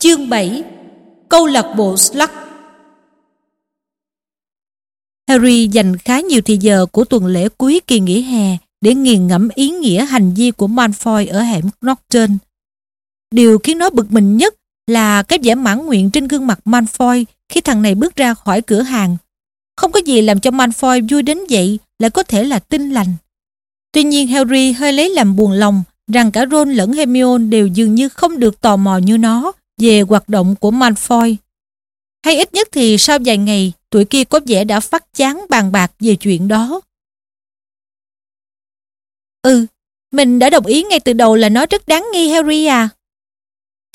Chương 7 Câu lạc bộ Slug Harry dành khá nhiều thời giờ của tuần lễ cuối kỳ nghỉ hè để nghiền ngẫm ý nghĩa hành vi của Malfoy ở hẻm Norton. Điều khiến nó bực mình nhất là cái vẻ mãn nguyện trên gương mặt Malfoy khi thằng này bước ra khỏi cửa hàng. Không có gì làm cho Malfoy vui đến vậy lại có thể là tinh lành. Tuy nhiên Harry hơi lấy làm buồn lòng rằng cả Ron lẫn Hermione đều dường như không được tò mò như nó về hoạt động của Malfoy. Hay ít nhất thì sau vài ngày, tuổi kia có vẻ đã phát chán bàn bạc về chuyện đó. Ừ, mình đã đồng ý ngay từ đầu là nó rất đáng nghi Harry à.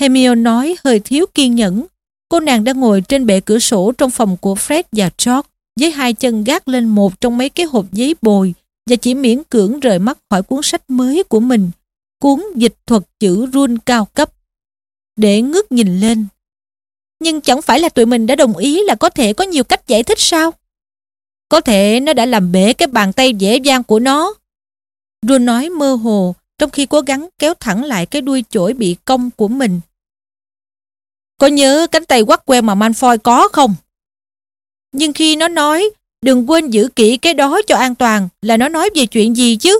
Hermione nói hơi thiếu kiên nhẫn. Cô nàng đang ngồi trên bệ cửa sổ trong phòng của Fred và George với hai chân gác lên một trong mấy cái hộp giấy bồi và chỉ miễn cưỡng rời mắt khỏi cuốn sách mới của mình, cuốn dịch thuật chữ run cao cấp. Để ngước nhìn lên. Nhưng chẳng phải là tụi mình đã đồng ý là có thể có nhiều cách giải thích sao? Có thể nó đã làm bể cái bàn tay dễ dàng của nó. Rùa nói mơ hồ trong khi cố gắng kéo thẳng lại cái đuôi chổi bị cong của mình. Có nhớ cánh tay quắt que mà Manfoy có không? Nhưng khi nó nói, đừng quên giữ kỹ cái đó cho an toàn là nó nói về chuyện gì chứ?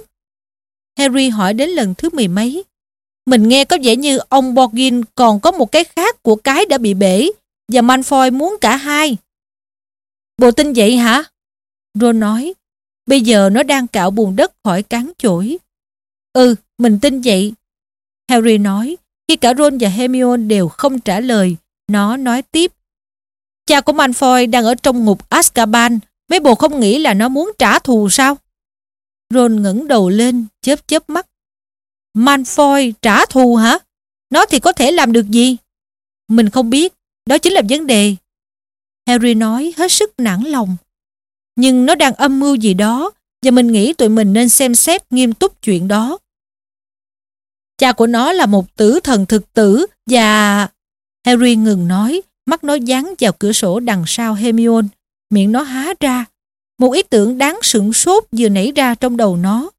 Harry hỏi đến lần thứ mười mấy. Mình nghe có vẻ như ông Borgin còn có một cái khác của cái đã bị bể và Malfoy muốn cả hai. Bộ tin vậy hả? Ron nói. Bây giờ nó đang cạo bùn đất khỏi cán chổi. Ừ, mình tin vậy. Harry nói. Khi cả Ron và Hermione đều không trả lời, nó nói tiếp. Cha của Malfoy đang ở trong ngục Azkaban. Mấy bồ không nghĩ là nó muốn trả thù sao? Ron ngẩng đầu lên, chớp chớp mắt. Manfoy trả thù hả? Nó thì có thể làm được gì? Mình không biết, đó chính là vấn đề. Harry nói hết sức nản lòng. Nhưng nó đang âm mưu gì đó và mình nghĩ tụi mình nên xem xét nghiêm túc chuyện đó. Cha của nó là một tử thần thực tử và... Harry ngừng nói, mắt nó dán vào cửa sổ đằng sau Hermione, miệng nó há ra. Một ý tưởng đáng sửng sốt vừa nảy ra trong đầu nó.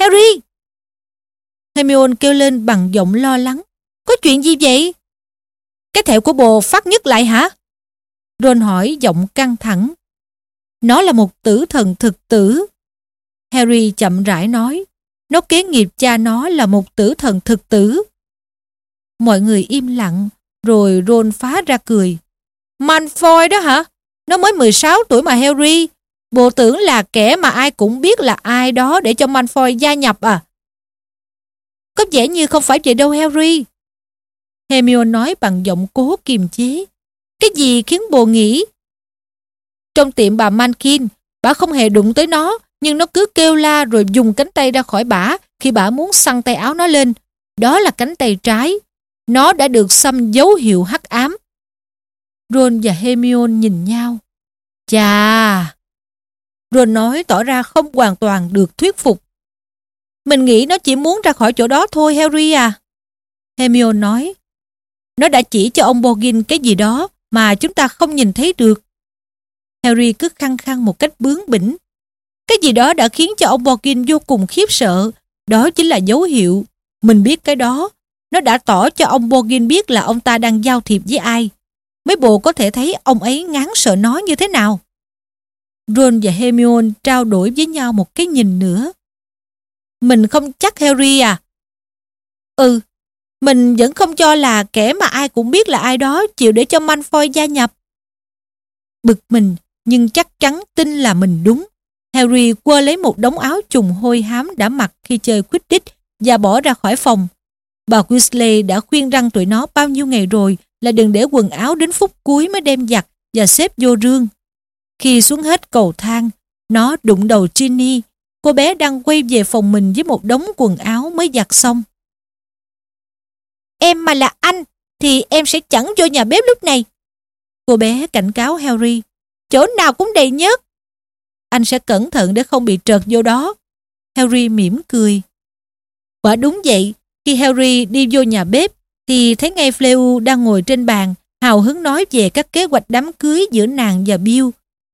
Harry! Hermione kêu lên bằng giọng lo lắng. Có chuyện gì vậy? Cái thẹo của bồ phát nhất lại hả? Ron hỏi giọng căng thẳng. Nó là một tử thần thực tử. Harry chậm rãi nói. Nó kế nghiệp cha nó là một tử thần thực tử. Mọi người im lặng, rồi Ron phá ra cười. Malfoy đó hả? Nó mới 16 tuổi mà Harry. Bộ tưởng là kẻ mà ai cũng biết là ai đó để cho Malfoy gia nhập à? Có vẻ như không phải vậy đâu Harry. Hermione nói bằng giọng cố kiềm chế. Cái gì khiến bồ nghĩ? Trong tiệm bà Mankin, bà không hề đụng tới nó, nhưng nó cứ kêu la rồi dùng cánh tay ra khỏi bả khi bà muốn săn tay áo nó lên. Đó là cánh tay trái. Nó đã được xăm dấu hiệu hắc ám. Ron và Hermione nhìn nhau. Chà! Ron nói tỏ ra không hoàn toàn được thuyết phục. Mình nghĩ nó chỉ muốn ra khỏi chỗ đó thôi, Harry à. Hermione nói. Nó đã chỉ cho ông Borgin cái gì đó mà chúng ta không nhìn thấy được. Harry cứ khăng khăng một cách bướng bỉnh. Cái gì đó đã khiến cho ông Borgin vô cùng khiếp sợ. Đó chính là dấu hiệu. Mình biết cái đó. Nó đã tỏ cho ông Borgin biết là ông ta đang giao thiệp với ai. Mấy bộ có thể thấy ông ấy ngán sợ nó như thế nào. Ron và Hermione trao đổi với nhau một cái nhìn nữa. Mình không chắc Harry à? Ừ, mình vẫn không cho là kẻ mà ai cũng biết là ai đó chịu để cho Malfoy gia nhập. Bực mình, nhưng chắc chắn tin là mình đúng. Harry quơ lấy một đống áo trùng hôi hám đã mặc khi chơi Quidditch và bỏ ra khỏi phòng. Bà Weasley đã khuyên răng tụi nó bao nhiêu ngày rồi là đừng để quần áo đến phút cuối mới đem giặt và xếp vô rương. Khi xuống hết cầu thang, nó đụng đầu Ginny Cô bé đang quay về phòng mình với một đống quần áo mới giặt xong. Em mà là anh, thì em sẽ chẳng vô nhà bếp lúc này. Cô bé cảnh cáo Harry, chỗ nào cũng đầy nhớt. Anh sẽ cẩn thận để không bị trượt vô đó. Harry mỉm cười. Quả đúng vậy, khi Harry đi vô nhà bếp, thì thấy ngay Fleu đang ngồi trên bàn, hào hứng nói về các kế hoạch đám cưới giữa nàng và Bill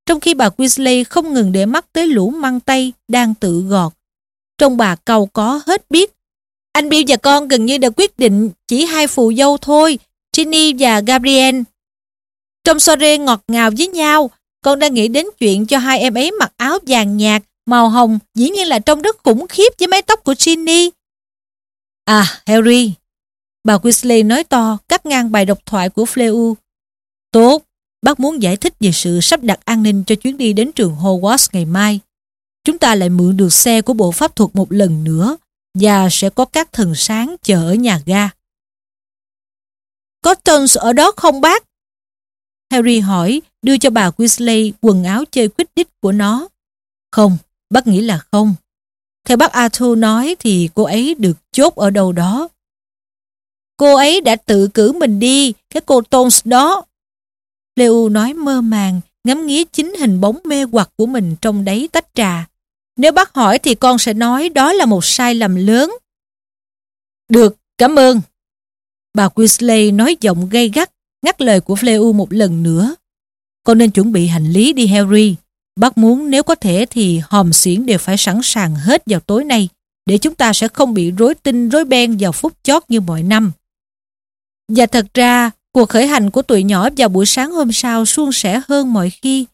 trong khi bà Weasley không ngừng để mắt tới lũ măng tay đang tự gọt. Trong bà cầu có hết biết. Anh Bill và con gần như đã quyết định chỉ hai phù dâu thôi, Ginny và Gabriel. Trong soirée ngọt ngào với nhau, con đang nghĩ đến chuyện cho hai em ấy mặc áo vàng nhạt, màu hồng, dĩ nhiên là trông rất khủng khiếp với mái tóc của Ginny. À, Harry, bà Weasley nói to, cắt ngang bài độc thoại của Fleu. Tốt, bác muốn giải thích về sự sắp đặt an ninh cho chuyến đi đến trường Hogwarts ngày mai. Chúng ta lại mượn được xe của bộ pháp thuật một lần nữa và sẽ có các thần sáng chờ ở nhà ga. Có Tons ở đó không bác? Harry hỏi, đưa cho bà Weasley quần áo chơi quýt đích của nó. Không, bác nghĩ là không. Theo bác Arthur nói thì cô ấy được chốt ở đâu đó. Cô ấy đã tự cử mình đi, cái cô Tones đó. Leu nói mơ màng, ngắm nghía chính hình bóng mê hoặc của mình trong đáy tách trà. Nếu bác hỏi thì con sẽ nói đó là một sai lầm lớn. Được, cảm ơn. Bà Weasley nói giọng gay gắt, ngắt lời của Fleu một lần nữa. Con nên chuẩn bị hành lý đi Harry. Bác muốn nếu có thể thì hòm xiển đều phải sẵn sàng hết vào tối nay để chúng ta sẽ không bị rối tinh rối beng vào phút chót như mọi năm. Và thật ra, cuộc khởi hành của tụi nhỏ vào buổi sáng hôm sau suôn sẻ hơn mọi khi.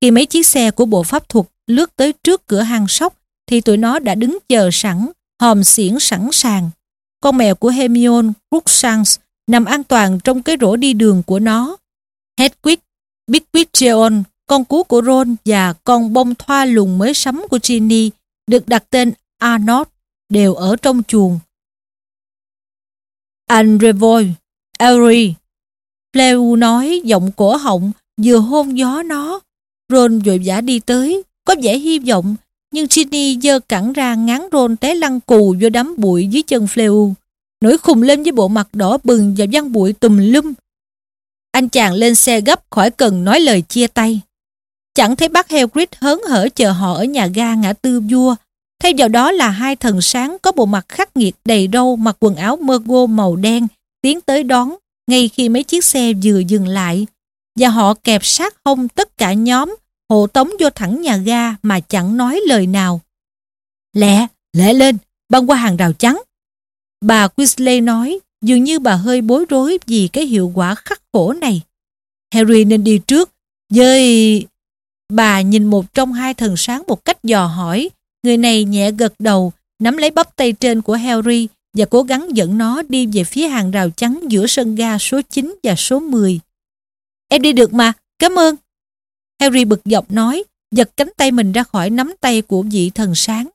Khi mấy chiếc xe của bộ pháp thuật lướt tới trước cửa hàng sóc thì tụi nó đã đứng chờ sẵn, hòm xiển sẵn sàng. Con mèo của Hermione, Crookshanks, nằm an toàn trong cái rổ đi đường của nó. Hedwig, Bigwig con cú của Ron và con bông thoa lùn mới sắm của Ginny được đặt tên Arnold đều ở trong chuồng. Andrevoy, Elry, Pleu nói giọng cổ họng vừa hôn gió nó. Ron vội vã đi tới, có vẻ hy vọng, nhưng Ginny giơ cẳng ra ngán Ron té lăn cù vô đám bụi dưới chân Fleur. Nổi khùng lên với bộ mặt đỏ bừng và văng bụi tùm lum. Anh chàng lên xe gấp khỏi cần nói lời chia tay. Chẳng thấy bác Hagrid hớn hở chờ họ ở nhà ga ngã tư vua. Thay vào đó là hai thần sáng có bộ mặt khắc nghiệt đầy râu mặc quần áo mơ gô màu đen tiến tới đón ngay khi mấy chiếc xe vừa dừng lại. Và họ kẹp sát hông tất cả nhóm hộ tống vô thẳng nhà ga mà chẳng nói lời nào. Lẹ, lẹ lên, băng qua hàng rào trắng. Bà Quisley nói, dường như bà hơi bối rối vì cái hiệu quả khắc khổ này. Harry nên đi trước, với... Bà nhìn một trong hai thần sáng một cách dò hỏi, người này nhẹ gật đầu, nắm lấy bắp tay trên của Harry và cố gắng dẫn nó đi về phía hàng rào trắng giữa sân ga số 9 và số 10. Em đi được mà, cảm ơn. Harry bực dọc nói, giật cánh tay mình ra khỏi nắm tay của vị thần sáng.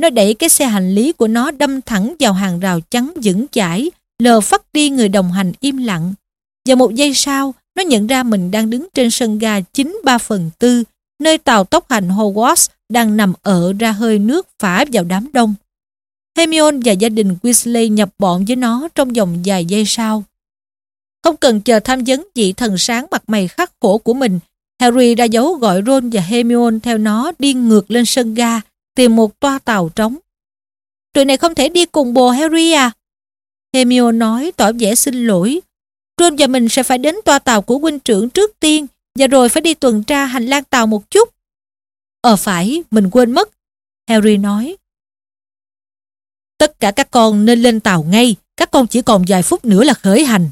Nó đẩy cái xe hành lý của nó đâm thẳng vào hàng rào trắng vững chãi, lờ phát đi người đồng hành im lặng. Và một giây sau, nó nhận ra mình đang đứng trên sân ga 9 3 phần tư, nơi tàu tốc hành Hogwarts đang nằm ở ra hơi nước phả vào đám đông. Hermione và gia đình Weasley nhập bọn với nó trong vòng vài giây sau. Không cần chờ tham vấn vị thần sáng mặt mày khắc khổ của mình, Harry ra dấu gọi Ron và Hermione theo nó đi ngược lên sân ga, tìm một toa tàu trống. Tụi này không thể đi cùng bồ Harry à? Hermione nói tỏ vẻ xin lỗi. Ron và mình sẽ phải đến toa tàu của huynh trưởng trước tiên và rồi phải đi tuần tra hành lang tàu một chút. Ờ phải, mình quên mất. Harry nói. Tất cả các con nên lên tàu ngay, các con chỉ còn vài phút nữa là khởi hành.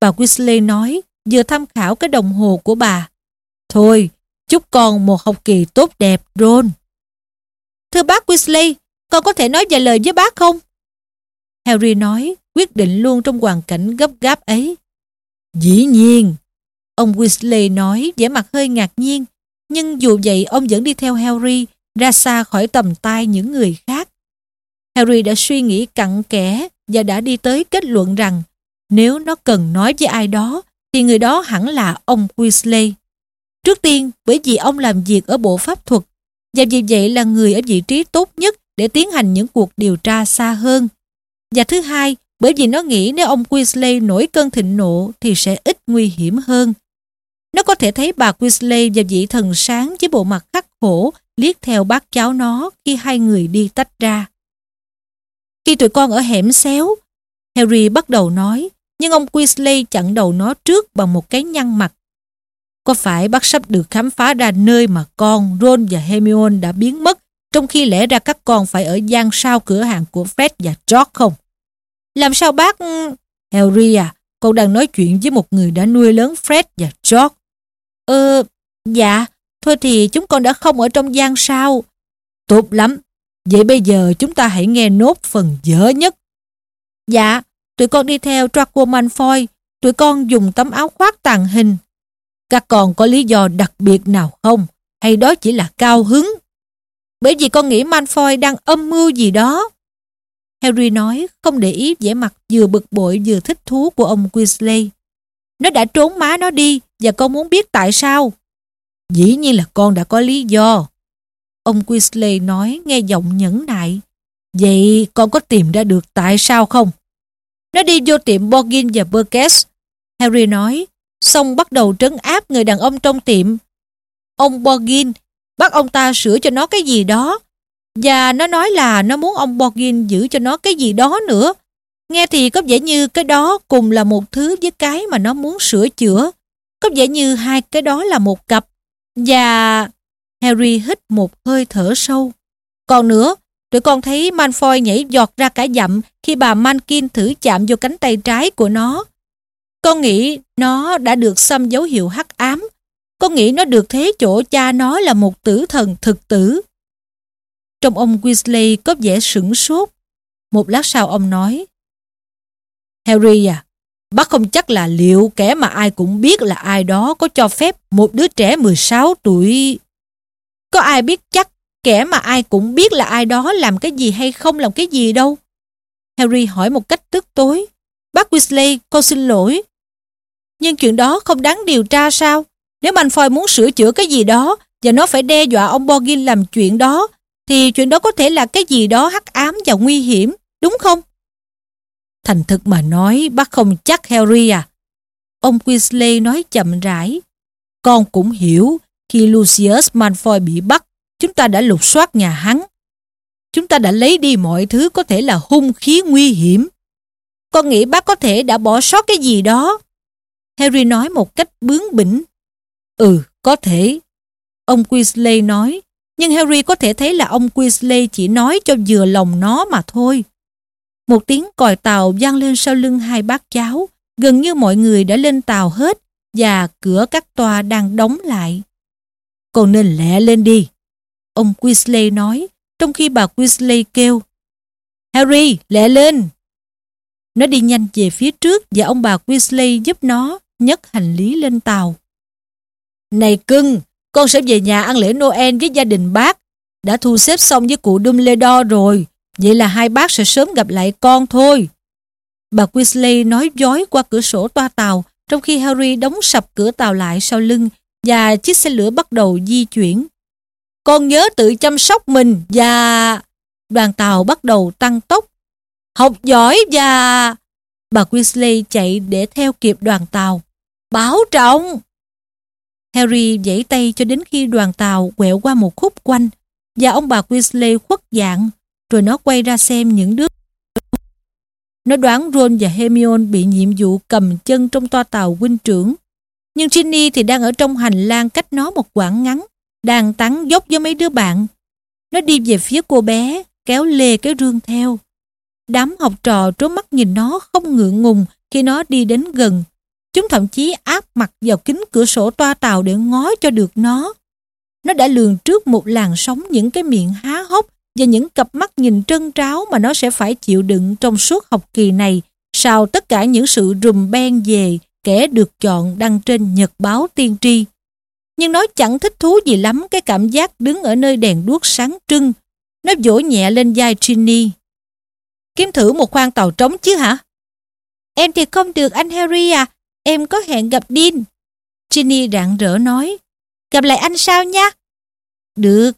Bà Weasley nói, vừa tham khảo cái đồng hồ của bà. Thôi, chúc con một học kỳ tốt đẹp, Ron. Thưa bác Weasley, con có thể nói vài lời với bác không? Harry nói, quyết định luôn trong hoàn cảnh gấp gáp ấy. Dĩ nhiên. Ông Weasley nói vẻ mặt hơi ngạc nhiên, nhưng dù vậy ông vẫn đi theo Harry ra xa khỏi tầm tay những người khác. Harry đã suy nghĩ cặn kẽ và đã đi tới kết luận rằng nếu nó cần nói với ai đó thì người đó hẳn là ông Weasley. Trước tiên bởi vì ông làm việc ở bộ pháp thuật và vì vậy là người ở vị trí tốt nhất để tiến hành những cuộc điều tra xa hơn. Và thứ hai, bởi vì nó nghĩ nếu ông Weasley nổi cơn thịnh nộ thì sẽ ít nguy hiểm hơn. Nó có thể thấy bà Weasley và vị thần sáng với bộ mặt khắc khổ liếc theo bác cháu nó khi hai người đi tách ra. Khi tụi con ở hẻm xéo, Harry bắt đầu nói, nhưng ông Weasley chặn đầu nó trước bằng một cái nhăn mặt. Có phải bác sắp được khám phá ra nơi mà con, Ron và Hermione đã biến mất trong khi lẽ ra các con phải ở gian sau cửa hàng của Fred và George không? Làm sao bác... Ừ, Harry à, con đang nói chuyện với một người đã nuôi lớn Fred và George. Ờ, dạ, thôi thì chúng con đã không ở trong gian sau. Tốt lắm, vậy bây giờ chúng ta hãy nghe nốt phần dở nhất. Dạ, tụi con đi theo Draco Malfoy, tụi con dùng tấm áo khoác tàng hình. Các con có lý do đặc biệt nào không? Hay đó chỉ là cao hứng? Bởi vì con nghĩ Malfoy đang âm mưu gì đó. Harry nói không để ý vẻ mặt vừa bực bội vừa thích thú của ông Weasley. Nó đã trốn má nó đi và con muốn biết tại sao. Dĩ nhiên là con đã có lý do. Ông Weasley nói nghe giọng nhẫn nại. Vậy con có tìm ra được tại sao không? Nó đi vô tiệm Borgin và Burgess. Harry nói, xong bắt đầu trấn áp người đàn ông trong tiệm. Ông Borgin bắt ông ta sửa cho nó cái gì đó. Và nó nói là nó muốn ông Borgin giữ cho nó cái gì đó nữa. Nghe thì có vẻ như cái đó cùng là một thứ với cái mà nó muốn sửa chữa. Có vẻ như hai cái đó là một cặp. Và... Harry hít một hơi thở sâu. Còn nữa, tụi con thấy Malfoy nhảy giọt ra cả dặm khi bà Mankin thử chạm vô cánh tay trái của nó. Con nghĩ nó đã được xăm dấu hiệu hắc ám. Con nghĩ nó được thế chỗ cha nó là một tử thần thực tử. Trong ông Weasley có vẻ sửng sốt. Một lát sau ông nói Harry à, bác không chắc là liệu kẻ mà ai cũng biết là ai đó có cho phép một đứa trẻ 16 tuổi. Có ai biết chắc kẻ mà ai cũng biết là ai đó làm cái gì hay không làm cái gì đâu. Harry hỏi một cách tức tối. Bác Weasley, con xin lỗi. Nhưng chuyện đó không đáng điều tra sao? Nếu Malfoy muốn sửa chữa cái gì đó và nó phải đe dọa ông Borgin làm chuyện đó, thì chuyện đó có thể là cái gì đó hắc ám và nguy hiểm, đúng không? Thành thực mà nói, bác không chắc Harry à. Ông Weasley nói chậm rãi. Con cũng hiểu, khi Lucius Malfoy bị bắt, chúng ta đã lục soát nhà hắn. Chúng ta đã lấy đi mọi thứ có thể là hung khí nguy hiểm. Con nghĩ bác có thể đã bỏ sót cái gì đó. Harry nói một cách bướng bỉnh. Ừ, có thể. Ông Weasley nói, nhưng Harry có thể thấy là ông Weasley chỉ nói cho vừa lòng nó mà thôi. Một tiếng còi tàu vang lên sau lưng hai bác cháu, gần như mọi người đã lên tàu hết và cửa các toa đang đóng lại. Con nên lẹ lên đi. Ông Weasley nói, trong khi bà Weasley kêu Harry, lẹ lên! Nó đi nhanh về phía trước và ông bà Weasley giúp nó nhấc hành lý lên tàu. Này cưng, con sẽ về nhà ăn lễ Noel với gia đình bác. Đã thu xếp xong với cụ Dumbledore rồi. Vậy là hai bác sẽ sớm gặp lại con thôi. Bà Weasley nói dối qua cửa sổ toa tàu trong khi Harry đóng sập cửa tàu lại sau lưng và chiếc xe lửa bắt đầu di chuyển. Con nhớ tự chăm sóc mình và... Đoàn tàu bắt đầu tăng tốc. Học giỏi và... Bà Weasley chạy để theo kịp đoàn tàu. Bảo trọng! Harry giãy tay cho đến khi đoàn tàu quẹo qua một khúc quanh và ông bà Weasley khuất dạng, rồi nó quay ra xem những đứa nó đoán Ron và Hermione bị nhiệm vụ cầm chân trong toa tàu huynh trưởng. Nhưng Ginny thì đang ở trong hành lang cách nó một quãng ngắn, đang tắn dốc với mấy đứa bạn. Nó đi về phía cô bé, kéo lê cái rương theo. Đám học trò trốn mắt nhìn nó không ngượng ngùng khi nó đi đến gần. Chúng thậm chí áp mặt vào kính cửa sổ toa tàu để ngó cho được nó. Nó đã lường trước một làn sóng những cái miệng há hốc và những cặp mắt nhìn trân tráo mà nó sẽ phải chịu đựng trong suốt học kỳ này sau tất cả những sự rùm ben về kẻ được chọn đăng trên nhật báo tiên tri. Nhưng nó chẳng thích thú gì lắm cái cảm giác đứng ở nơi đèn đuốc sáng trưng. Nó vỗ nhẹ lên vai Ginny. Kiếm thử một khoang tàu trống chứ hả? Em thì không được anh Harry à, em có hẹn gặp Dean. Ginny rạng rỡ nói, gặp lại anh sao nha? Được,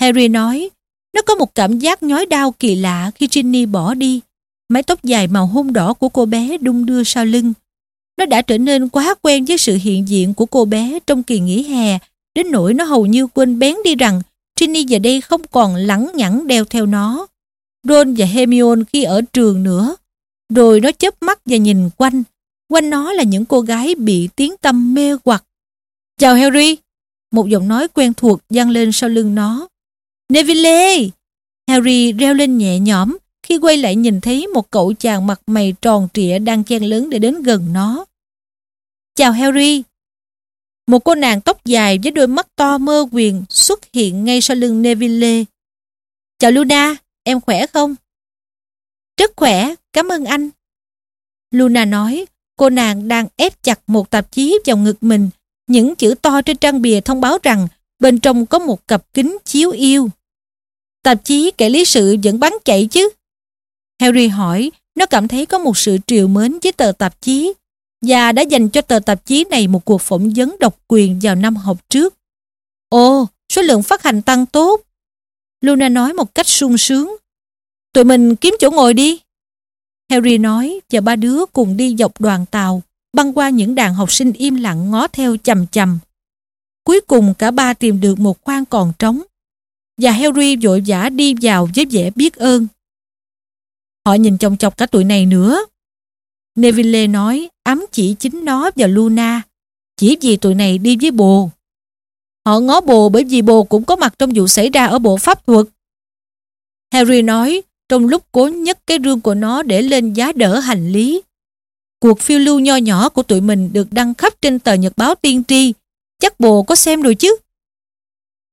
Harry nói, nó có một cảm giác nhói đau kỳ lạ khi Ginny bỏ đi. Mái tóc dài màu hôn đỏ của cô bé đung đưa sau lưng. Nó đã trở nên quá quen với sự hiện diện của cô bé trong kỳ nghỉ hè, đến nỗi nó hầu như quên bén đi rằng Trini giờ đây không còn lẳng nhẳng đeo theo nó. Ron và Hermione khi ở trường nữa. Rồi nó chớp mắt và nhìn quanh. Quanh nó là những cô gái bị tiếng tâm mê hoặc. Chào Harry! Một giọng nói quen thuộc vang lên sau lưng nó. Neville! Harry reo lên nhẹ nhõm khi quay lại nhìn thấy một cậu chàng mặt mày tròn trịa đang chen lớn để đến gần nó. Chào Harry! Một cô nàng tóc dài với đôi mắt to mơ quyền xuất hiện ngay sau lưng Neville. Chào Luna, em khỏe không? Rất khỏe, cảm ơn anh. Luna nói, cô nàng đang ép chặt một tạp chí vào ngực mình. Những chữ to trên trang bìa thông báo rằng bên trong có một cặp kính chiếu yêu. Tạp chí kể lý sự vẫn bán chạy chứ? Harry hỏi, nó cảm thấy có một sự triều mến với tờ tạp chí và đã dành cho tờ tạp chí này một cuộc phỏng vấn độc quyền vào năm học trước. Ồ, số lượng phát hành tăng tốt. Luna nói một cách sung sướng. Tụi mình kiếm chỗ ngồi đi. Harry nói và ba đứa cùng đi dọc đoàn tàu, băng qua những đàn học sinh im lặng ngó theo chầm chầm. Cuối cùng cả ba tìm được một khoang còn trống và Harry vội vã đi vào với vẻ biết ơn. Họ nhìn chồng chọc cả tụi này nữa. Neville nói ám chỉ chính nó và Luna chỉ vì tụi này đi với bồ. Họ ngó bồ bởi vì bồ cũng có mặt trong vụ xảy ra ở bộ pháp thuật. Harry nói trong lúc cố nhấc cái rương của nó để lên giá đỡ hành lý. Cuộc phiêu lưu nho nhỏ của tụi mình được đăng khắp trên tờ nhật báo tiên tri. Chắc bồ có xem rồi chứ?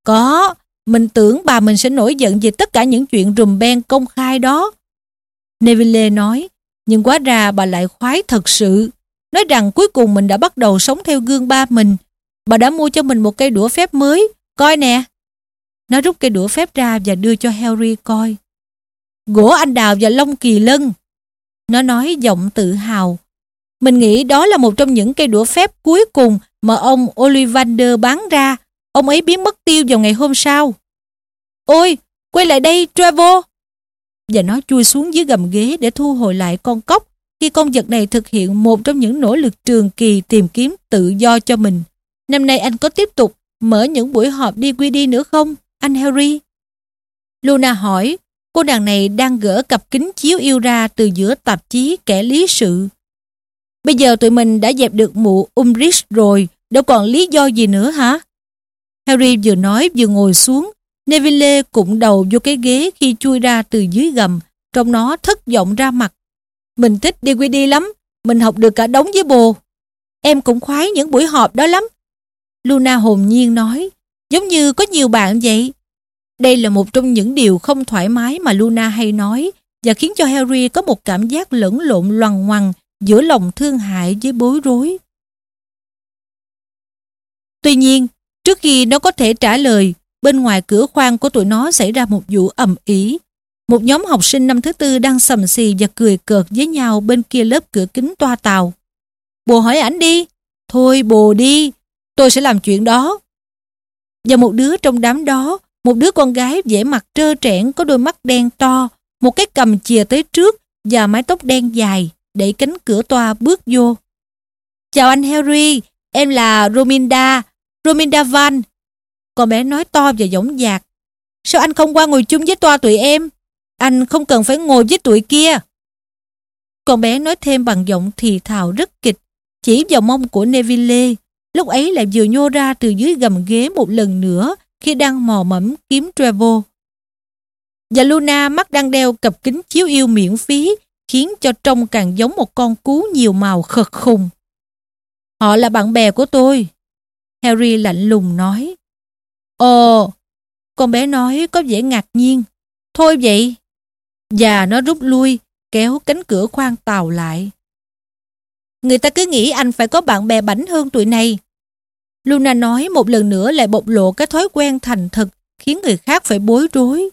Có, mình tưởng bà mình sẽ nổi giận về tất cả những chuyện rùm beng công khai đó. Neville nói, nhưng quá ra bà lại khoái thật sự. Nói rằng cuối cùng mình đã bắt đầu sống theo gương ba mình. Bà đã mua cho mình một cây đũa phép mới. Coi nè. Nó rút cây đũa phép ra và đưa cho Harry coi. Gỗ anh đào và lông kỳ lân. Nó nói giọng tự hào. Mình nghĩ đó là một trong những cây đũa phép cuối cùng mà ông Ollivander bán ra. Ông ấy biến mất tiêu vào ngày hôm sau. Ôi, quay lại đây, Trevor! Và nó chui xuống dưới gầm ghế để thu hồi lại con cốc khi con vật này thực hiện một trong những nỗ lực trường kỳ tìm kiếm tự do cho mình. Năm nay anh có tiếp tục mở những buổi họp đi quy đi nữa không, anh Harry? Luna hỏi, cô nàng này đang gỡ cặp kính chiếu yêu ra từ giữa tạp chí kẻ lý sự. Bây giờ tụi mình đã dẹp được mụ Umbridge rồi, đâu còn lý do gì nữa hả? Harry vừa nói vừa ngồi xuống, Neville cũng đầu vô cái ghế khi chui ra từ dưới gầm, trong nó thất vọng ra mặt. Mình thích DVD lắm, mình học được cả đống với bồ. Em cũng khoái những buổi họp đó lắm. Luna hồn nhiên nói, giống như có nhiều bạn vậy. Đây là một trong những điều không thoải mái mà Luna hay nói và khiến cho Harry có một cảm giác lẫn lộn loằng ngoằng giữa lòng thương hại với bối rối. Tuy nhiên, trước khi nó có thể trả lời, bên ngoài cửa khoang của tụi nó xảy ra một vụ ầm ĩ. Một nhóm học sinh năm thứ tư đang sầm xì và cười cợt với nhau bên kia lớp cửa kính toa tàu. Bồ hỏi ảnh đi. Thôi bồ đi, tôi sẽ làm chuyện đó. Và một đứa trong đám đó, một đứa con gái vẻ mặt trơ trẽn có đôi mắt đen to, một cái cầm chìa tới trước và mái tóc đen dài, đẩy cánh cửa toa bước vô. Chào anh Harry, em là Rominda, Rominda Van. Con bé nói to và giọng dạc. Sao anh không qua ngồi chung với toa tụi em? Anh không cần phải ngồi với tụi kia. Con bé nói thêm bằng giọng thì thào rất kịch, chỉ vào mông của Neville. Lúc ấy lại vừa nhô ra từ dưới gầm ghế một lần nữa khi đang mò mẫm kiếm Trevor. Và Luna mắt đang đeo cặp kính chiếu yêu miễn phí khiến cho trông càng giống một con cú nhiều màu khật khùng. Họ là bạn bè của tôi. Harry lạnh lùng nói. Ồ, con bé nói có vẻ ngạc nhiên. Thôi vậy. Và nó rút lui, kéo cánh cửa khoang tàu lại. Người ta cứ nghĩ anh phải có bạn bè bảnh hơn tụi này. Luna nói một lần nữa lại bộc lộ cái thói quen thành thực khiến người khác phải bối rối.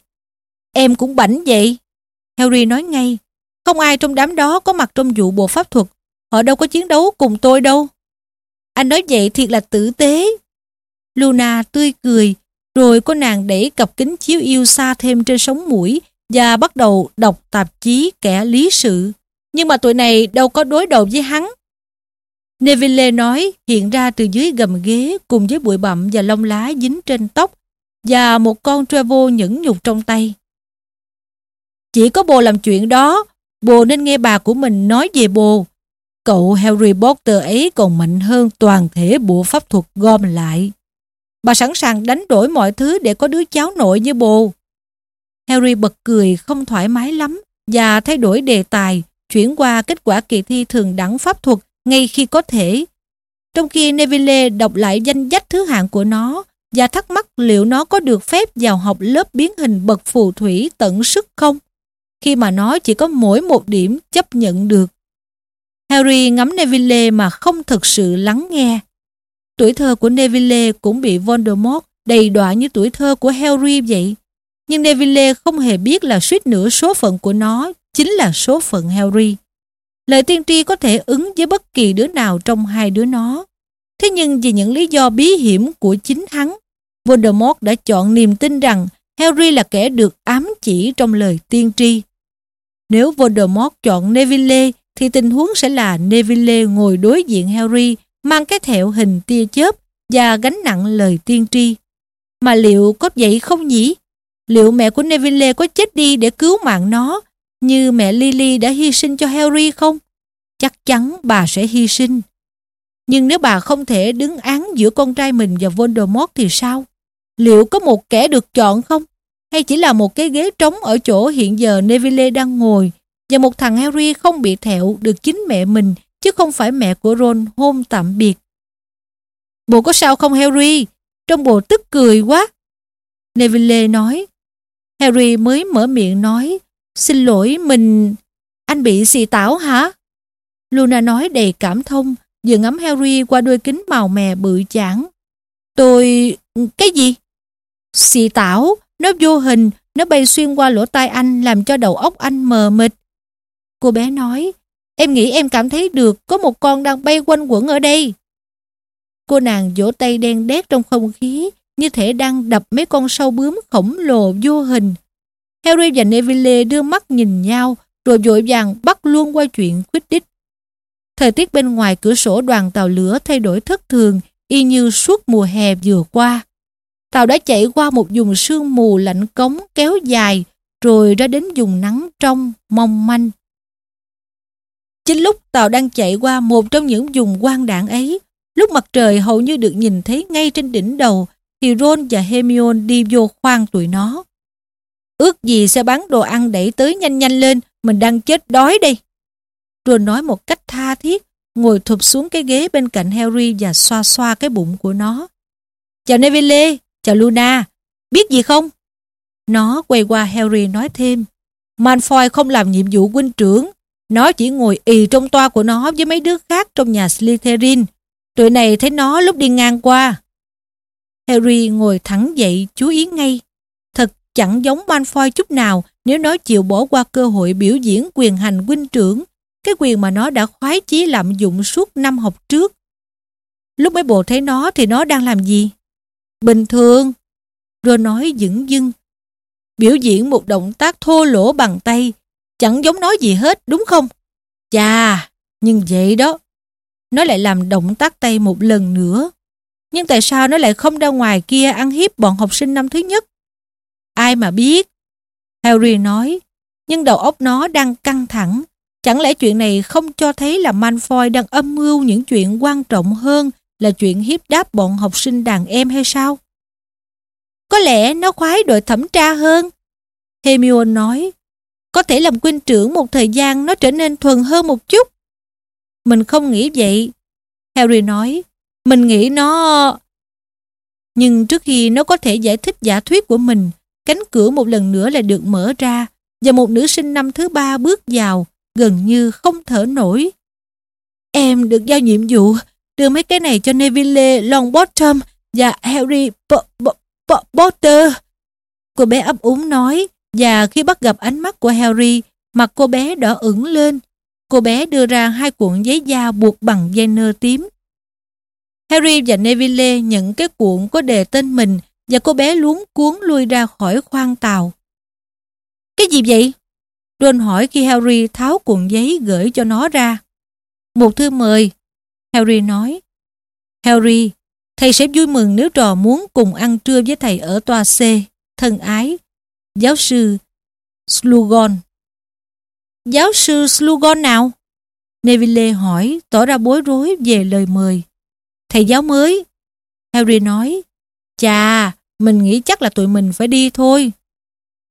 Em cũng bảnh vậy. Harry nói ngay, không ai trong đám đó có mặt trong vụ bộ pháp thuật. Họ đâu có chiến đấu cùng tôi đâu. Anh nói vậy thiệt là tử tế. Luna tươi cười, rồi cô nàng đẩy cặp kính chiếu yêu xa thêm trên sống mũi và bắt đầu đọc tạp chí kẻ lý sự. Nhưng mà tụi này đâu có đối đầu với hắn. Neville nói hiện ra từ dưới gầm ghế cùng với bụi bặm và lông lá dính trên tóc và một con Trevor nhẫn nhục trong tay. Chỉ có bồ làm chuyện đó, bồ nên nghe bà của mình nói về bồ. Cậu Harry Potter ấy còn mạnh hơn toàn thể bộ pháp thuật gom lại. Bà sẵn sàng đánh đổi mọi thứ để có đứa cháu nội như bồ. Harry bật cười không thoải mái lắm và thay đổi đề tài, chuyển qua kết quả kỳ thi thường đẳng pháp thuật ngay khi có thể. Trong khi Neville đọc lại danh sách thứ hạng của nó và thắc mắc liệu nó có được phép vào học lớp biến hình bậc phù thủy tận sức không, khi mà nó chỉ có mỗi một điểm chấp nhận được. Harry ngắm Neville mà không thực sự lắng nghe. Tuổi thơ của Neville cũng bị Voldemort đầy đọa như tuổi thơ của Harry vậy. Nhưng Neville không hề biết là suýt nữa số phận của nó chính là số phận Harry. Lời tiên tri có thể ứng với bất kỳ đứa nào trong hai đứa nó. Thế nhưng vì những lý do bí hiểm của chính hắn, Voldemort đã chọn niềm tin rằng Harry là kẻ được ám chỉ trong lời tiên tri. Nếu Voldemort chọn Neville thì tình huống sẽ là Neville ngồi đối diện Harry mang cái thẹo hình tia chớp và gánh nặng lời tiên tri. Mà liệu có vậy không nhỉ? Liệu mẹ của Neville có chết đi để cứu mạng nó, như mẹ Lily đã hy sinh cho Harry không? Chắc chắn bà sẽ hy sinh. Nhưng nếu bà không thể đứng án giữa con trai mình và Voldemort thì sao? Liệu có một kẻ được chọn không? Hay chỉ là một cái ghế trống ở chỗ hiện giờ Neville đang ngồi và một thằng Harry không bị thẹo được chính mẹ mình chứ không phải mẹ của Ron hôn tạm biệt. Bộ có sao không Harry? Trong bộ tức cười quá. Neville nói. Harry mới mở miệng nói Xin lỗi mình... Anh bị xì tảo hả? Luna nói đầy cảm thông vừa ngắm Harry qua đôi kính màu mè bự chảng. Tôi... cái gì? Xì tảo, nó vô hình, nó bay xuyên qua lỗ tai anh làm cho đầu óc anh mờ mịt. Cô bé nói, em nghĩ em cảm thấy được có một con đang bay quanh quẩn ở đây. Cô nàng vỗ tay đen đét trong không khí, như thể đang đập mấy con sâu bướm khổng lồ vô hình. Harry và Neville đưa mắt nhìn nhau, rồi vội vàng bắt luôn qua chuyện quyết đích. Thời tiết bên ngoài cửa sổ đoàn tàu lửa thay đổi thất thường, y như suốt mùa hè vừa qua. Tàu đã chạy qua một vùng sương mù lạnh cống kéo dài, rồi ra đến vùng nắng trong, mong manh. Chính lúc tàu đang chạy qua một trong những vùng quang đạn ấy, lúc mặt trời hầu như được nhìn thấy ngay trên đỉnh đầu, thì Ron và Hermione đi vô khoang tụi nó. Ước gì sẽ bán đồ ăn đẩy tới nhanh nhanh lên, mình đang chết đói đây. Ron nói một cách tha thiết, ngồi thụp xuống cái ghế bên cạnh Harry và xoa xoa cái bụng của nó. Chào Neville, chào Luna, biết gì không? Nó quay qua Harry nói thêm, Malfoy không làm nhiệm vụ huynh trưởng, nó chỉ ngồi ì trong toa của nó với mấy đứa khác trong nhà Slytherin. Tụi này thấy nó lúc đi ngang qua. Harry ngồi thẳng dậy chú ý ngay. Thật chẳng giống Malfoy chút nào nếu nó chịu bỏ qua cơ hội biểu diễn quyền hành huynh trưởng, cái quyền mà nó đã khoái chí lạm dụng suốt năm học trước. Lúc mấy bộ thấy nó thì nó đang làm gì? Bình thường. Rồi nói dững dưng. Biểu diễn một động tác thô lỗ bằng tay, chẳng giống nói gì hết đúng không? Chà, nhưng vậy đó. Nó lại làm động tác tay một lần nữa. Nhưng tại sao nó lại không ra ngoài kia ăn hiếp bọn học sinh năm thứ nhất? Ai mà biết? Harry nói, nhưng đầu óc nó đang căng thẳng. Chẳng lẽ chuyện này không cho thấy là Malfoy đang âm mưu những chuyện quan trọng hơn là chuyện hiếp đáp bọn học sinh đàn em hay sao? Có lẽ nó khoái đội thẩm tra hơn. Hermione nói, có thể làm huynh trưởng một thời gian nó trở nên thuần hơn một chút. Mình không nghĩ vậy. Harry nói, mình nghĩ nó... Nhưng trước khi nó có thể giải thích giả thuyết của mình, cánh cửa một lần nữa lại được mở ra và một nữ sinh năm thứ ba bước vào, gần như không thở nổi. Em được giao nhiệm vụ đưa mấy cái này cho Neville Longbottom và Harry P P P Potter. Cô bé ấp úng nói và khi bắt gặp ánh mắt của Harry, mặt cô bé đỏ ửng lên. Cô bé đưa ra hai cuộn giấy da buộc bằng dây nơ tím. Harry và Neville nhận cái cuộn có đề tên mình và cô bé luống cuốn lui ra khỏi khoang tàu. Cái gì vậy? Ron hỏi khi Harry tháo cuộn giấy gửi cho nó ra. Một thư mời. Harry nói. Harry, thầy sẽ vui mừng nếu trò muốn cùng ăn trưa với thầy ở toa C. Thân ái, giáo sư Slughorn. Giáo sư Slughorn nào? Neville hỏi, tỏ ra bối rối về lời mời. Thầy giáo mới. Harry nói, chà, mình nghĩ chắc là tụi mình phải đi thôi.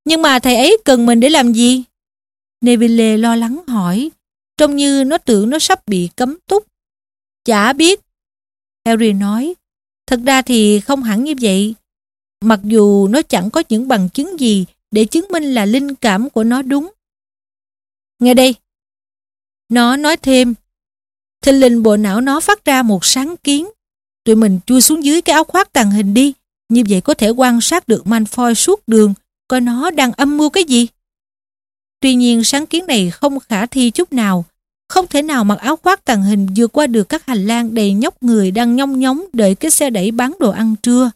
Nhưng mà thầy ấy cần mình để làm gì? Neville lo lắng hỏi, trông như nó tưởng nó sắp bị cấm túc. Chả biết. Harry nói, thật ra thì không hẳn như vậy. Mặc dù nó chẳng có những bằng chứng gì để chứng minh là linh cảm của nó đúng. Nghe đây. Nó nói thêm, thình lình bộ não nó phát ra một sáng kiến. Tụi mình chui xuống dưới cái áo khoác tàng hình đi. Như vậy có thể quan sát được Manfoy suốt đường, coi nó đang âm mưu cái gì. Tuy nhiên sáng kiến này không khả thi chút nào. Không thể nào mặc áo khoác tàng hình vượt qua được các hành lang đầy nhóc người đang nhong nhóng đợi cái xe đẩy bán đồ ăn trưa.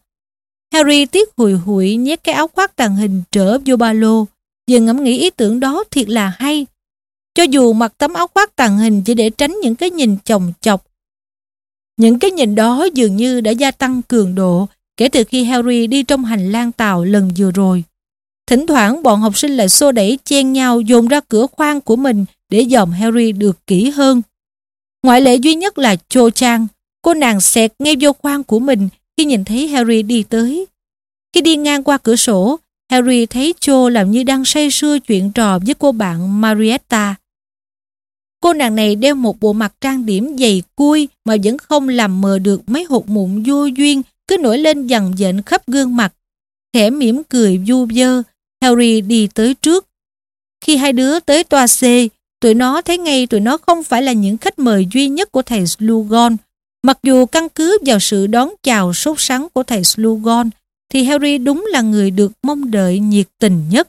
Harry tiếc hùi hụi nhét cái áo khoác tàng hình trở vô ba lô. Giờ ngẫm nghĩ ý tưởng đó thiệt là hay. Cho dù mặc tấm áo khoác tàng hình chỉ để tránh những cái nhìn chồng chọc. Những cái nhìn đó dường như đã gia tăng cường độ kể từ khi Harry đi trong hành lang tàu lần vừa rồi. Thỉnh thoảng bọn học sinh lại xô đẩy chen nhau dồn ra cửa khoang của mình để dòm Harry được kỹ hơn. Ngoại lệ duy nhất là Cho Chang, cô nàng xẹt ngay vô khoang của mình khi nhìn thấy Harry đi tới. Khi đi ngang qua cửa sổ, Harry thấy Cho làm như đang say sưa chuyện trò với cô bạn Marietta. Cô nàng này đeo một bộ mặt trang điểm dày cui mà vẫn không làm mờ được mấy hột mụn vô duyên cứ nổi lên dằn dện khắp gương mặt. Khẽ mỉm cười du dơ, Harry đi tới trước. Khi hai đứa tới toa C, tụi nó thấy ngay tụi nó không phải là những khách mời duy nhất của thầy Slughorn. Mặc dù căn cứ vào sự đón chào sốt sắng của thầy Slughorn, thì Harry đúng là người được mong đợi nhiệt tình nhất.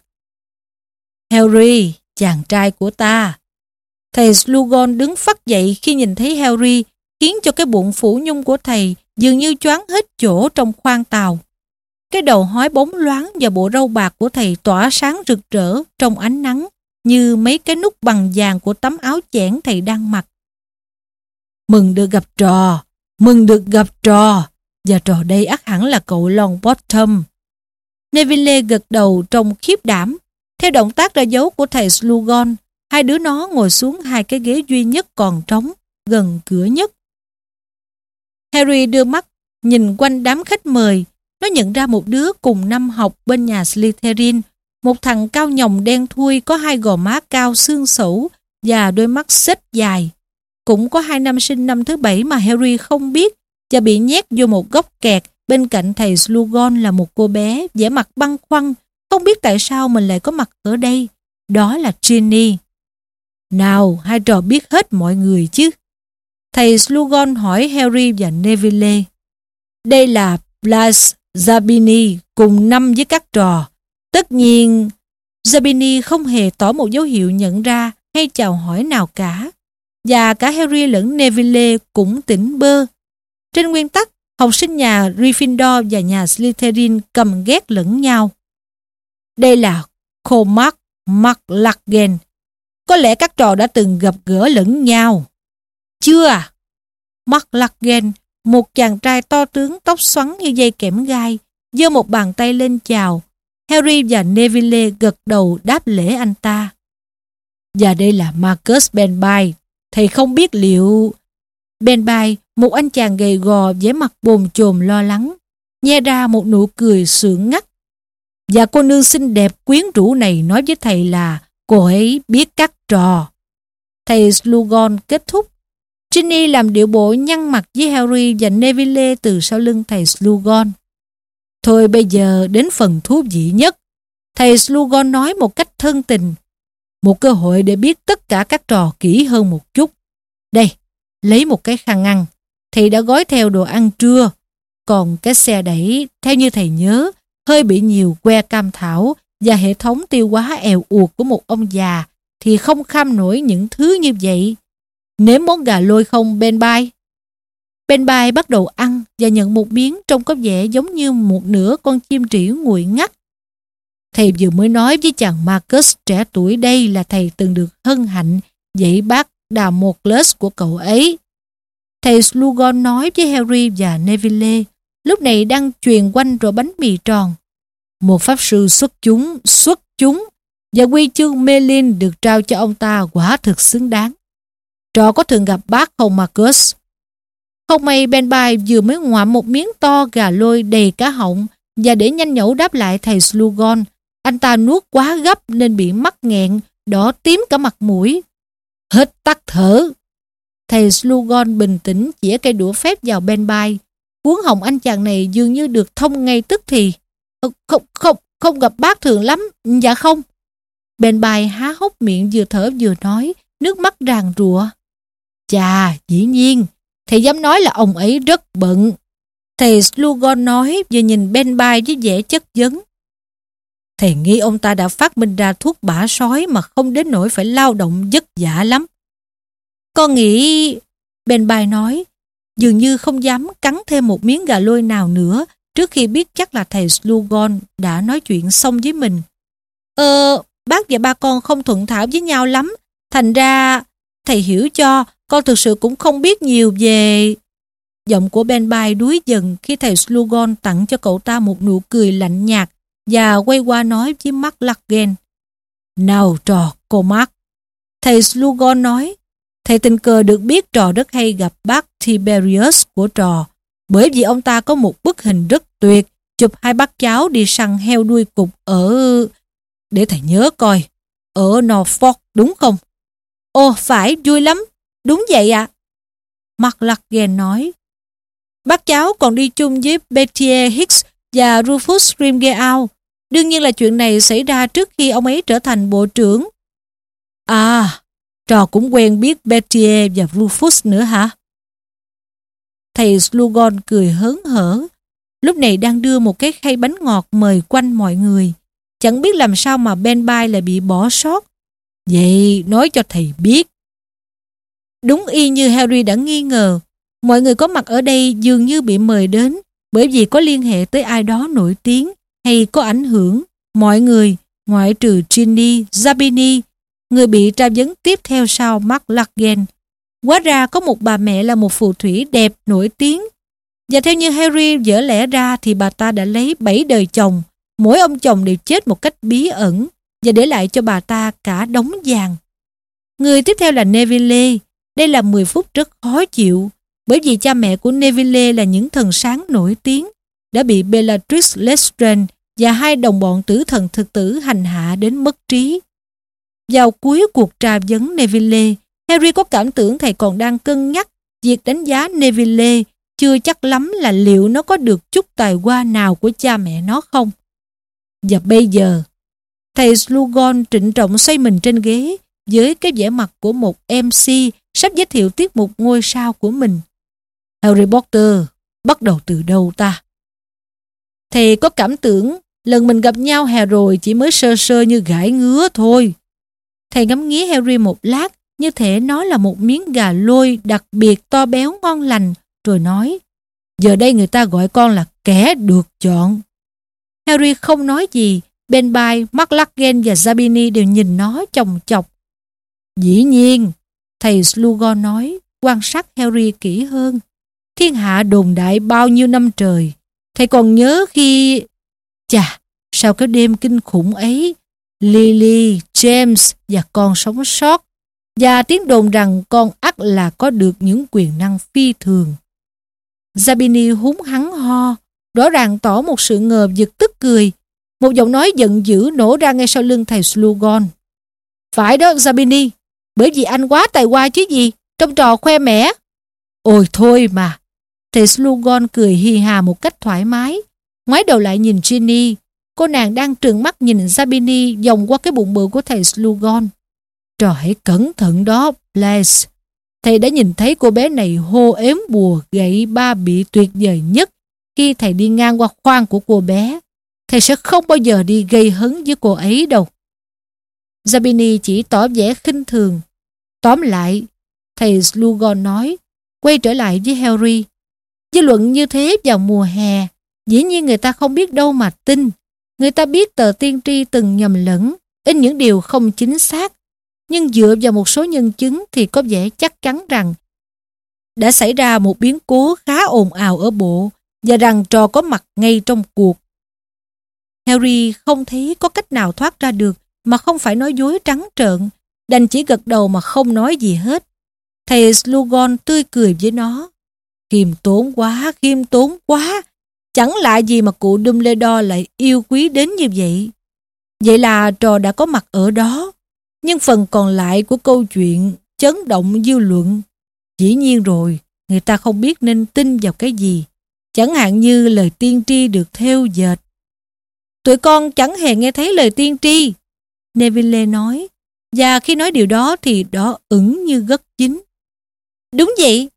Harry, chàng trai của ta. Thầy Slughorn đứng phát dậy khi nhìn thấy Harry, khiến cho cái bụng phủ nhung của thầy dường như choáng hết chỗ trong khoang tàu. Cái đầu hói bóng loáng và bộ râu bạc của thầy tỏa sáng rực rỡ trong ánh nắng như mấy cái nút bằng vàng của tấm áo chẽn thầy đang mặc. Mừng được gặp trò, mừng được gặp trò, và trò đây ắt hẳn là cậu Long Bottom. Neville gật đầu trong khiếp đảm. Theo động tác ra dấu của thầy Slughorn, hai đứa nó ngồi xuống hai cái ghế duy nhất còn trống, gần cửa nhất. Harry đưa mắt, nhìn quanh đám khách mời. Nó nhận ra một đứa cùng năm học bên nhà Slytherin, một thằng cao nhồng đen thui có hai gò má cao xương sẩu và đôi mắt xếp dài. Cũng có hai năm sinh năm thứ bảy mà Harry không biết và bị nhét vô một góc kẹt bên cạnh thầy Slughorn là một cô bé vẻ mặt băng khoăn, không biết tại sao mình lại có mặt ở đây. Đó là Ginny. Nào, hai trò biết hết mọi người chứ. Thầy Slughorn hỏi Harry và Neville. Đây là Blas Zabini cùng năm với các trò. Tất nhiên, Zabini không hề tỏ một dấu hiệu nhận ra hay chào hỏi nào cả. Và cả Harry lẫn Neville cũng tỉnh bơ. Trên nguyên tắc, học sinh nhà Gryffindor và nhà Slytherin cầm ghét lẫn nhau. Đây là Cormac McLaggen. Có lẽ các trò đã từng gặp gỡ lẫn nhau. Chưa à? McLaggen, một chàng trai to tướng tóc xoắn như dây kẽm gai, giơ một bàn tay lên chào. Harry và Neville gật đầu đáp lễ anh ta. Và đây là Marcus Benby. Thầy không biết liệu... bên bài một anh chàng gầy gò với mặt bồn chồn lo lắng, nhe ra một nụ cười sượng ngắt. Và cô nương xinh đẹp quyến rũ này nói với thầy là cô ấy biết cắt trò. Thầy Slughorn kết thúc. Ginny làm điệu bộ nhăn mặt với Harry và Neville từ sau lưng thầy Slughorn. Thôi bây giờ đến phần thú vị nhất. Thầy Slughorn nói một cách thân tình. Một cơ hội để biết tất cả các trò kỹ hơn một chút. Đây, lấy một cái khăn ăn. Thầy đã gói theo đồ ăn trưa. Còn cái xe đẩy, theo như thầy nhớ, hơi bị nhiều que cam thảo và hệ thống tiêu hóa èo uột của một ông già thì không kham nổi những thứ như vậy. Nếm món gà lôi không bên bai? Bên bai bắt đầu ăn và nhận một miếng trông có vẻ giống như một nửa con chim trĩ nguội ngắt. Thầy vừa mới nói với chàng Marcus trẻ tuổi đây là thầy từng được hân hạnh dạy bác Damocles một lớp của cậu ấy. Thầy Slughorn nói với Harry và Neville lúc này đang truyền quanh rổ bánh mì tròn. Một pháp sư xuất chúng, xuất chúng và quy chương Merlin được trao cho ông ta quả thực xứng đáng. Trò có thường gặp bác không Marcus? Không may Ben Bai vừa mới ngoạm một miếng to gà lôi đầy cá họng và để nhanh nhẩu đáp lại thầy Slughorn anh ta nuốt quá gấp nên bị mắc nghẹn, đỏ tím cả mặt mũi. Hết tắt thở. Thầy Slugon bình tĩnh chĩa cây đũa phép vào bên bay. Cuốn hồng anh chàng này dường như được thông ngay tức thì. Không, không, không gặp bác thường lắm. Dạ không. Bên bài há hốc miệng vừa thở vừa nói, nước mắt ràng rụa. Chà, dĩ nhiên, thầy dám nói là ông ấy rất bận. Thầy Slugon nói vừa nhìn bên Bay với vẻ chất vấn. Thầy nghĩ ông ta đã phát minh ra thuốc bả sói mà không đến nỗi phải lao động vất vả lắm. Con nghĩ... Bên bài nói, dường như không dám cắn thêm một miếng gà lôi nào nữa trước khi biết chắc là thầy Slugon đã nói chuyện xong với mình. Ờ, bác và ba con không thuận thảo với nhau lắm, thành ra thầy hiểu cho, con thực sự cũng không biết nhiều về... Giọng của Ben Bai đuối dần khi thầy Slugon tặng cho cậu ta một nụ cười lạnh nhạt và quay qua nói với mắt Lagen. Nào trò, cô Mark. Thầy Slugon nói, thầy tình cờ được biết trò rất hay gặp bác Tiberius của trò, bởi vì ông ta có một bức hình rất tuyệt, chụp hai bác cháu đi săn heo đuôi cục ở... Để thầy nhớ coi, ở Norfolk đúng không? Ồ, phải, vui lắm. Đúng vậy ạ. À. Mark Lagen nói, Bác cháu còn đi chung với Betty Hicks và Rufus Grimgeout. Đương nhiên là chuyện này xảy ra trước khi ông ấy trở thành bộ trưởng. À, trò cũng quen biết Bettier và Rufus nữa hả? Thầy Slugon cười hớn hở. Lúc này đang đưa một cái khay bánh ngọt mời quanh mọi người. Chẳng biết làm sao mà Ben Bay lại bị bỏ sót. Vậy nói cho thầy biết. Đúng y như Harry đã nghi ngờ, Mọi người có mặt ở đây dường như bị mời đến bởi vì có liên hệ tới ai đó nổi tiếng hay có ảnh hưởng. Mọi người, ngoại trừ Ginny, Zabini, người bị tra vấn tiếp theo sau Mark Lagen. Quá ra có một bà mẹ là một phù thủy đẹp, nổi tiếng. Và theo như Harry dở lẽ ra thì bà ta đã lấy bảy đời chồng. Mỗi ông chồng đều chết một cách bí ẩn và để lại cho bà ta cả đống vàng. Người tiếp theo là Neville. Đây là 10 phút rất khó chịu bởi vì cha mẹ của Neville là những thần sáng nổi tiếng đã bị Bellatrix Lestrange và hai đồng bọn tử thần thực tử hành hạ đến mất trí. Vào cuối cuộc trà vấn Neville, Harry có cảm tưởng thầy còn đang cân nhắc việc đánh giá Neville chưa chắc lắm là liệu nó có được chút tài hoa nào của cha mẹ nó không. Và bây giờ, thầy Slughorn trịnh trọng xoay mình trên ghế với cái vẻ mặt của một MC sắp giới thiệu tiết mục ngôi sao của mình. Harry Potter, bắt đầu từ đâu ta? Thầy có cảm tưởng lần mình gặp nhau hè rồi chỉ mới sơ sơ như gãi ngứa thôi. Thầy ngắm nghía Harry một lát như thể nó là một miếng gà lôi đặc biệt to béo ngon lành rồi nói giờ đây người ta gọi con là kẻ được chọn. Harry không nói gì bên bay McLaggen và Zabini đều nhìn nó chồng chọc. Dĩ nhiên, thầy Slughorn nói quan sát Harry kỹ hơn thiên hạ đồn đại bao nhiêu năm trời. Thầy còn nhớ khi... Chà, sau cái đêm kinh khủng ấy, Lily, James và con sống sót và tiếng đồn rằng con ắt là có được những quyền năng phi thường. Zabini húng hắn ho, rõ ràng tỏ một sự ngờ vực tức cười. Một giọng nói giận dữ nổ ra ngay sau lưng thầy Slugon. Phải đó Zabini, bởi vì anh quá tài hoa chứ gì, trong trò khoe mẽ. Ôi thôi mà, Thầy Slugon cười hì hà một cách thoải mái. Ngoái đầu lại nhìn Ginny. Cô nàng đang trừng mắt nhìn Sabini vòng qua cái bụng bự của thầy Slugon. Trời hãy cẩn thận đó, Blaise. Thầy đã nhìn thấy cô bé này hô ếm bùa gậy ba bị tuyệt vời nhất khi thầy đi ngang qua khoang của cô bé. Thầy sẽ không bao giờ đi gây hấn với cô ấy đâu. Zabini chỉ tỏ vẻ khinh thường. Tóm lại, thầy Slugon nói, quay trở lại với Harry. Dư luận như thế vào mùa hè, dĩ nhiên người ta không biết đâu mà tin. Người ta biết tờ tiên tri từng nhầm lẫn, in những điều không chính xác. Nhưng dựa vào một số nhân chứng thì có vẻ chắc chắn rằng đã xảy ra một biến cố khá ồn ào ở bộ và rằng trò có mặt ngay trong cuộc. Harry không thấy có cách nào thoát ra được mà không phải nói dối trắng trợn, đành chỉ gật đầu mà không nói gì hết. Thầy Slughorn tươi cười với nó. Khiêm tốn quá, khiêm tốn quá. Chẳng lạ gì mà cụ Dumbledore lại yêu quý đến như vậy. Vậy là trò đã có mặt ở đó. Nhưng phần còn lại của câu chuyện chấn động dư luận. Dĩ nhiên rồi, người ta không biết nên tin vào cái gì. Chẳng hạn như lời tiên tri được theo dệt. Tụi con chẳng hề nghe thấy lời tiên tri. Neville nói. Và khi nói điều đó thì đó ửng như gất chính. Đúng vậy.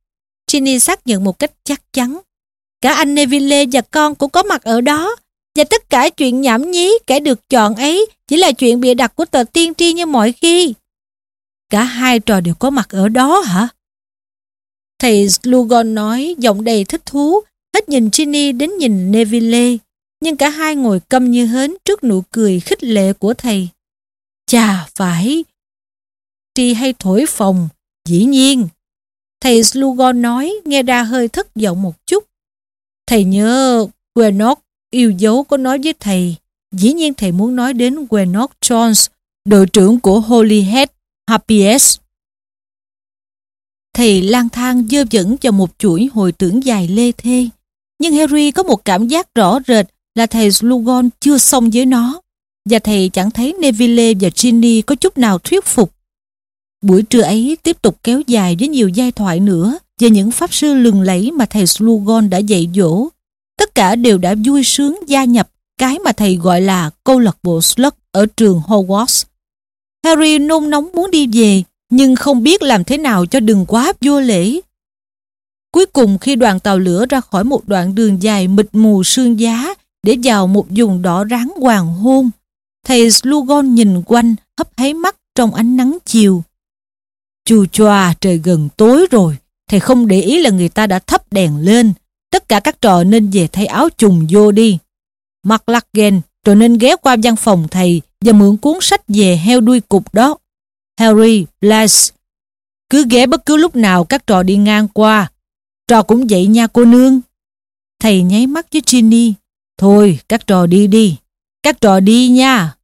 Ginny xác nhận một cách chắc chắn. Cả anh Neville và con cũng có mặt ở đó. Và tất cả chuyện nhảm nhí kẻ được chọn ấy chỉ là chuyện bịa đặt của tờ tiên tri như mọi khi. Cả hai trò đều có mặt ở đó hả? Thầy Slugon nói giọng đầy thích thú, hết nhìn Ginny đến nhìn Neville, nhưng cả hai ngồi câm như hến trước nụ cười khích lệ của thầy. Chà, phải. Tri hay thổi phòng, dĩ nhiên. Thầy Slughorn nói nghe ra hơi thất vọng một chút. Thầy nhớ Gwenock yêu dấu có nói với thầy. Dĩ nhiên thầy muốn nói đến Gwenock Jones, đội trưởng của Holyhead Happiest. Thầy lang thang dơ dẫn cho một chuỗi hồi tưởng dài lê thê. Nhưng Harry có một cảm giác rõ rệt là thầy Slughorn chưa xong với nó. Và thầy chẳng thấy Neville và Ginny có chút nào thuyết phục. Buổi trưa ấy tiếp tục kéo dài với nhiều giai thoại nữa về những pháp sư lừng lẫy mà thầy Slughorn đã dạy dỗ. Tất cả đều đã vui sướng gia nhập cái mà thầy gọi là câu lạc bộ Slug ở trường Hogwarts. Harry nôn nóng muốn đi về, nhưng không biết làm thế nào cho đừng quá vô lễ. Cuối cùng khi đoàn tàu lửa ra khỏi một đoạn đường dài mịt mù sương giá để vào một vùng đỏ ráng hoàng hôn, thầy Slughorn nhìn quanh hấp háy mắt trong ánh nắng chiều. Chù choa trời gần tối rồi, thầy không để ý là người ta đã thắp đèn lên. Tất cả các trò nên về thay áo trùng vô đi. Mặt lắc ghen, rồi nên ghé qua văn phòng thầy và mượn cuốn sách về heo đuôi cục đó. Harry, Blas, cứ ghé bất cứ lúc nào các trò đi ngang qua. Trò cũng vậy nha cô nương. Thầy nháy mắt với Ginny. Thôi, các trò đi đi. Các trò đi nha.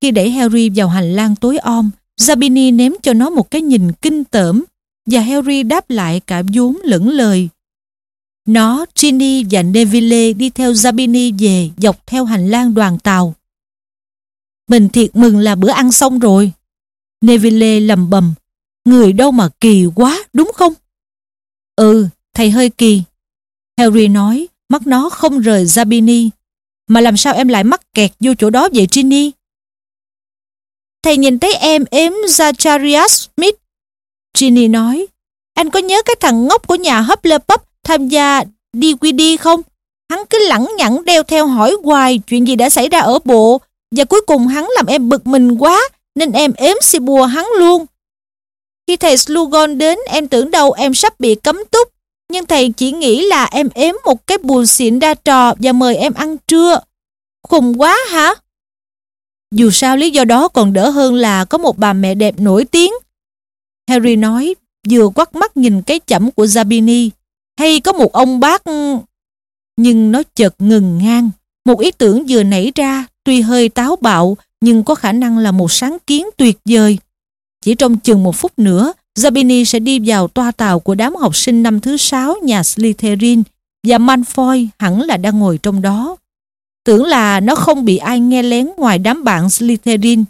Khi đẩy Harry vào hành lang tối om, Zabini ném cho nó một cái nhìn kinh tởm và Harry đáp lại cả vốn lẫn lời. Nó, Ginny và Neville đi theo Zabini về dọc theo hành lang đoàn tàu. Mình thiệt mừng là bữa ăn xong rồi. Neville lầm bầm. Người đâu mà kỳ quá, đúng không? Ừ, thầy hơi kỳ. Harry nói, mắt nó không rời Zabini. Mà làm sao em lại mắc kẹt vô chỗ đó vậy Ginny? Thầy nhìn thấy em ếm Zacharias Smith. Ginny nói, anh có nhớ cái thằng ngốc của nhà Hufflepuff tham gia DVD không? Hắn cứ lẳng nhẳng đeo theo hỏi hoài chuyện gì đã xảy ra ở bộ và cuối cùng hắn làm em bực mình quá nên em ếm xì bùa hắn luôn. Khi thầy Slughorn đến em tưởng đâu em sắp bị cấm túc nhưng thầy chỉ nghĩ là em ếm một cái bùn xịn đa trò và mời em ăn trưa. Khùng quá hả? Dù sao lý do đó còn đỡ hơn là có một bà mẹ đẹp nổi tiếng. Harry nói, vừa quắt mắt nhìn cái chẩm của Zabini. Hay có một ông bác... Nhưng nó chợt ngừng ngang. Một ý tưởng vừa nảy ra, tuy hơi táo bạo, nhưng có khả năng là một sáng kiến tuyệt vời. Chỉ trong chừng một phút nữa, Zabini sẽ đi vào toa tàu của đám học sinh năm thứ sáu nhà Slytherin và Malfoy hẳn là đang ngồi trong đó. Tưởng là nó không bị ai nghe lén ngoài đám bạn Slytherin.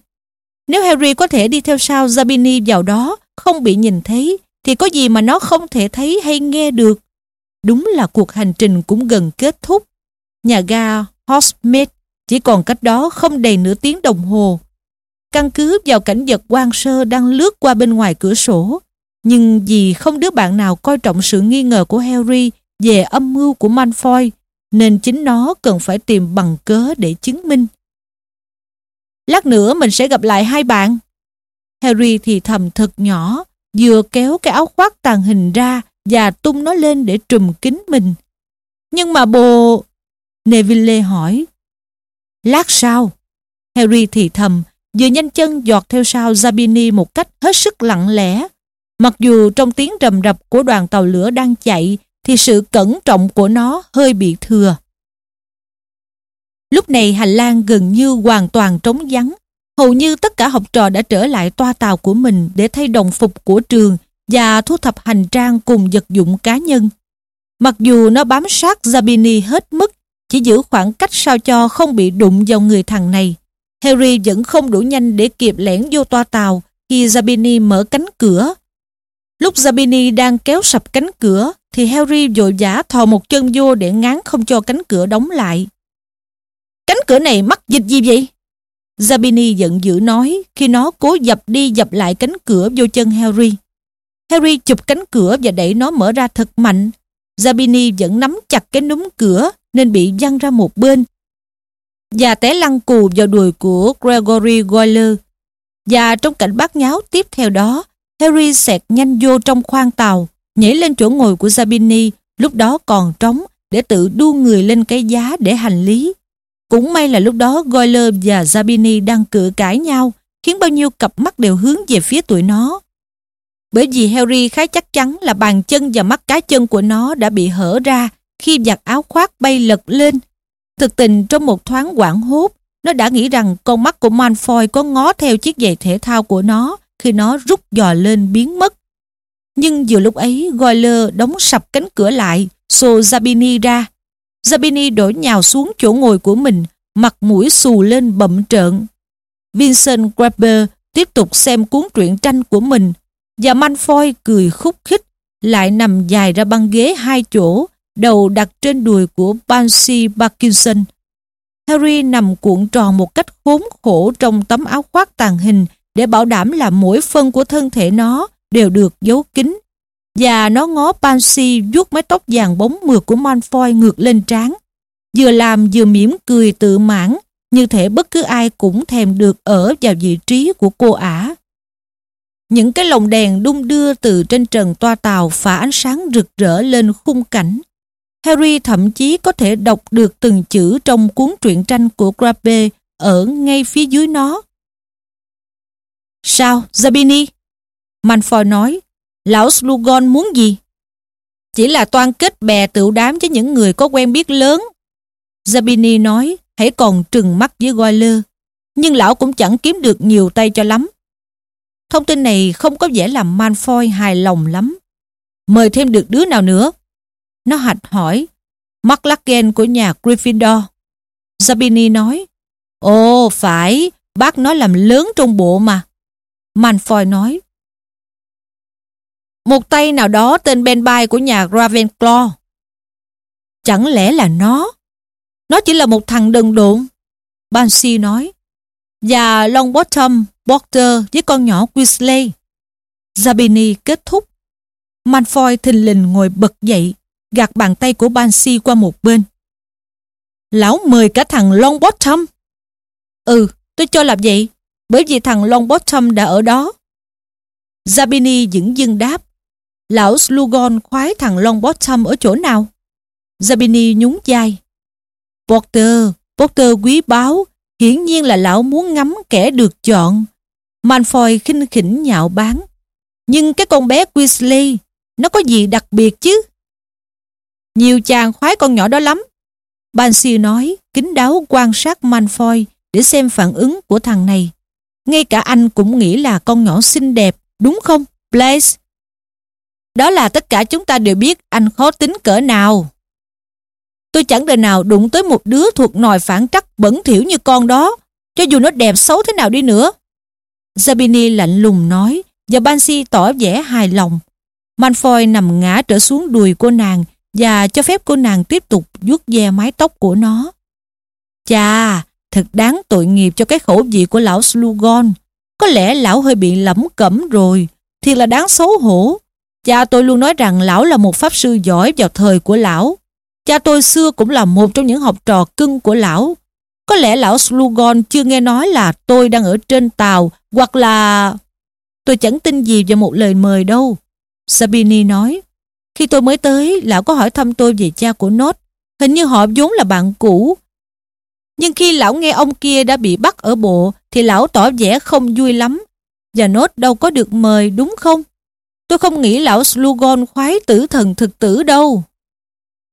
Nếu Harry có thể đi theo sau Zabini vào đó, không bị nhìn thấy, thì có gì mà nó không thể thấy hay nghe được. Đúng là cuộc hành trình cũng gần kết thúc. Nhà ga Hogsmeade chỉ còn cách đó không đầy nửa tiếng đồng hồ. Căn cứ vào cảnh vật quan sơ đang lướt qua bên ngoài cửa sổ. Nhưng vì không đứa bạn nào coi trọng sự nghi ngờ của Harry về âm mưu của Malfoy, nên chính nó cần phải tìm bằng cớ để chứng minh. Lát nữa mình sẽ gặp lại hai bạn. Harry thì thầm thật nhỏ, vừa kéo cái áo khoác tàn hình ra và tung nó lên để trùm kín mình. Nhưng mà bồ... Neville hỏi. Lát sau, Harry thì thầm, vừa nhanh chân giọt theo sau Zabini một cách hết sức lặng lẽ. Mặc dù trong tiếng rầm rập của đoàn tàu lửa đang chạy, thì sự cẩn trọng của nó hơi bị thừa. Lúc này hành lang gần như hoàn toàn trống vắng. Hầu như tất cả học trò đã trở lại toa tàu của mình để thay đồng phục của trường và thu thập hành trang cùng vật dụng cá nhân. Mặc dù nó bám sát Zabini hết mức, chỉ giữ khoảng cách sao cho không bị đụng vào người thằng này. Harry vẫn không đủ nhanh để kịp lẻn vô toa tàu khi Zabini mở cánh cửa. Lúc Zabini đang kéo sập cánh cửa thì Harry vội vã thò một chân vô để ngán không cho cánh cửa đóng lại. Cánh cửa này mắc dịch gì vậy? Zabini giận dữ nói khi nó cố dập đi dập lại cánh cửa vô chân Harry. Harry chụp cánh cửa và đẩy nó mở ra thật mạnh. Zabini vẫn nắm chặt cái núm cửa nên bị văng ra một bên và té lăn cù vào đùi của Gregory Goyle. Và trong cảnh bát nháo tiếp theo đó, Harry xẹt nhanh vô trong khoang tàu, nhảy lên chỗ ngồi của Zabini, lúc đó còn trống, để tự đu người lên cái giá để hành lý. Cũng may là lúc đó Goyle và Zabini đang cự cãi nhau, khiến bao nhiêu cặp mắt đều hướng về phía tụi nó. Bởi vì Harry khá chắc chắn là bàn chân và mắt cá chân của nó đã bị hở ra khi giặt áo khoác bay lật lên. Thực tình trong một thoáng quảng hốt, nó đã nghĩ rằng con mắt của Malfoy có ngó theo chiếc giày thể thao của nó khi nó rút dò lên biến mất. Nhưng vừa lúc ấy goiler đóng sập cánh cửa lại, xô Zabini ra. Zabini đổi nhào xuống chỗ ngồi của mình, mặt mũi xù lên bậm trợn. Vincent Grabber tiếp tục xem cuốn truyện tranh của mình và Manfoy cười khúc khích lại nằm dài ra băng ghế hai chỗ đầu đặt trên đùi của Pansy Parkinson. Harry nằm cuộn tròn một cách khốn khổ trong tấm áo khoác tàn hình để bảo đảm là mỗi phân của thân thể nó đều được giấu kín. Và nó ngó Pansy vuốt mái tóc vàng bóng mượt của Malfoy ngược lên trán. Vừa làm vừa mỉm cười tự mãn, như thể bất cứ ai cũng thèm được ở vào vị trí của cô ả. Những cái lồng đèn đung đưa từ trên trần toa tàu phả ánh sáng rực rỡ lên khung cảnh. Harry thậm chí có thể đọc được từng chữ trong cuốn truyện tranh của Grape ở ngay phía dưới nó. Sao, Zabini? Malfoy nói, lão Slughorn muốn gì? Chỉ là toan kết bè tựu đám với những người có quen biết lớn. Zabini nói, hãy còn trừng mắt với Goyle. Nhưng lão cũng chẳng kiếm được nhiều tay cho lắm. Thông tin này không có vẻ làm Malfoy hài lòng lắm. Mời thêm được đứa nào nữa? Nó hạch hỏi. McLaggen của nhà Gryffindor. Zabini nói. Ồ, phải, bác nói làm lớn trong bộ mà. Malfoy nói. Một tay nào đó tên Ben Bay của nhà Ravenclaw. Chẳng lẽ là nó? Nó chỉ là một thằng đần độn. Banshee nói. Và Longbottom, Potter với con nhỏ Weasley. Zabini kết thúc. Malfoy thình lình ngồi bật dậy, gạt bàn tay của Banshee qua một bên. Lão mời cả thằng Longbottom. Ừ, tôi cho là vậy, bởi vì thằng Longbottom đã ở đó. Zabini dững dưng đáp. Lão Slughorn khoái thằng Longbottom ở chỗ nào? Zabini nhún vai. Potter, Potter quý báu, hiển nhiên là lão muốn ngắm kẻ được chọn. Malfoy khinh khỉnh nhạo báng. Nhưng cái con bé Weasley, nó có gì đặc biệt chứ? Nhiều chàng khoái con nhỏ đó lắm. Banshee nói, kính đáo quan sát Malfoy để xem phản ứng của thằng này. Ngay cả anh cũng nghĩ là con nhỏ xinh đẹp, đúng không, Blaze? Đó là tất cả chúng ta đều biết anh khó tính cỡ nào. Tôi chẳng đời nào đụng tới một đứa thuộc nòi phản trắc bẩn thỉu như con đó, cho dù nó đẹp xấu thế nào đi nữa. Zabini lạnh lùng nói, và Bansi tỏ vẻ hài lòng. Malfoy nằm ngã trở xuống đùi cô nàng và cho phép cô nàng tiếp tục vuốt ve mái tóc của nó. Chà, thật đáng tội nghiệp cho cái khẩu vị của lão Slughorn. Có lẽ lão hơi bị lẩm cẩm rồi, thiệt là đáng xấu hổ. Cha tôi luôn nói rằng lão là một pháp sư giỏi vào thời của lão. Cha tôi xưa cũng là một trong những học trò cưng của lão. Có lẽ lão Slugon chưa nghe nói là tôi đang ở trên tàu hoặc là... Tôi chẳng tin gì vào một lời mời đâu. Sabini nói. Khi tôi mới tới, lão có hỏi thăm tôi về cha của Nốt. Hình như họ vốn là bạn cũ. Nhưng khi lão nghe ông kia đã bị bắt ở bộ thì lão tỏ vẻ không vui lắm. Và Nốt đâu có được mời đúng không? Tôi không nghĩ lão Slughorn khoái tử thần thực tử đâu.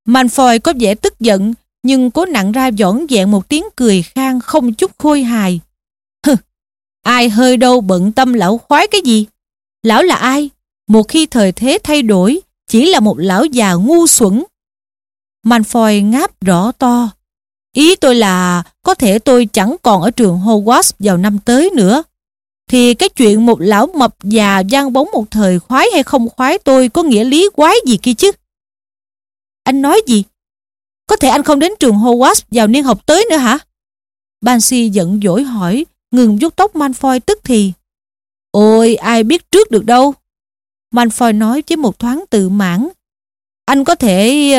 Malfoy có vẻ tức giận nhưng cố nặng ra dõn dẹn một tiếng cười khang không chút khôi hài. Hừ, ai hơi đâu bận tâm lão khoái cái gì? Lão là ai? Một khi thời thế thay đổi, chỉ là một lão già ngu xuẩn. Malfoy ngáp rõ to. Ý tôi là có thể tôi chẳng còn ở trường Hogwarts vào năm tới nữa. Thì cái chuyện một lão mập già gian bóng một thời khoái hay không khoái tôi có nghĩa lý quái gì kia chứ? Anh nói gì? Có thể anh không đến trường Hogwarts vào niên học tới nữa hả? Bansi giận dỗi hỏi, ngừng vuốt tóc Malfoy tức thì. Ôi, ai biết trước được đâu. Malfoy nói với một thoáng tự mãn. Anh có thể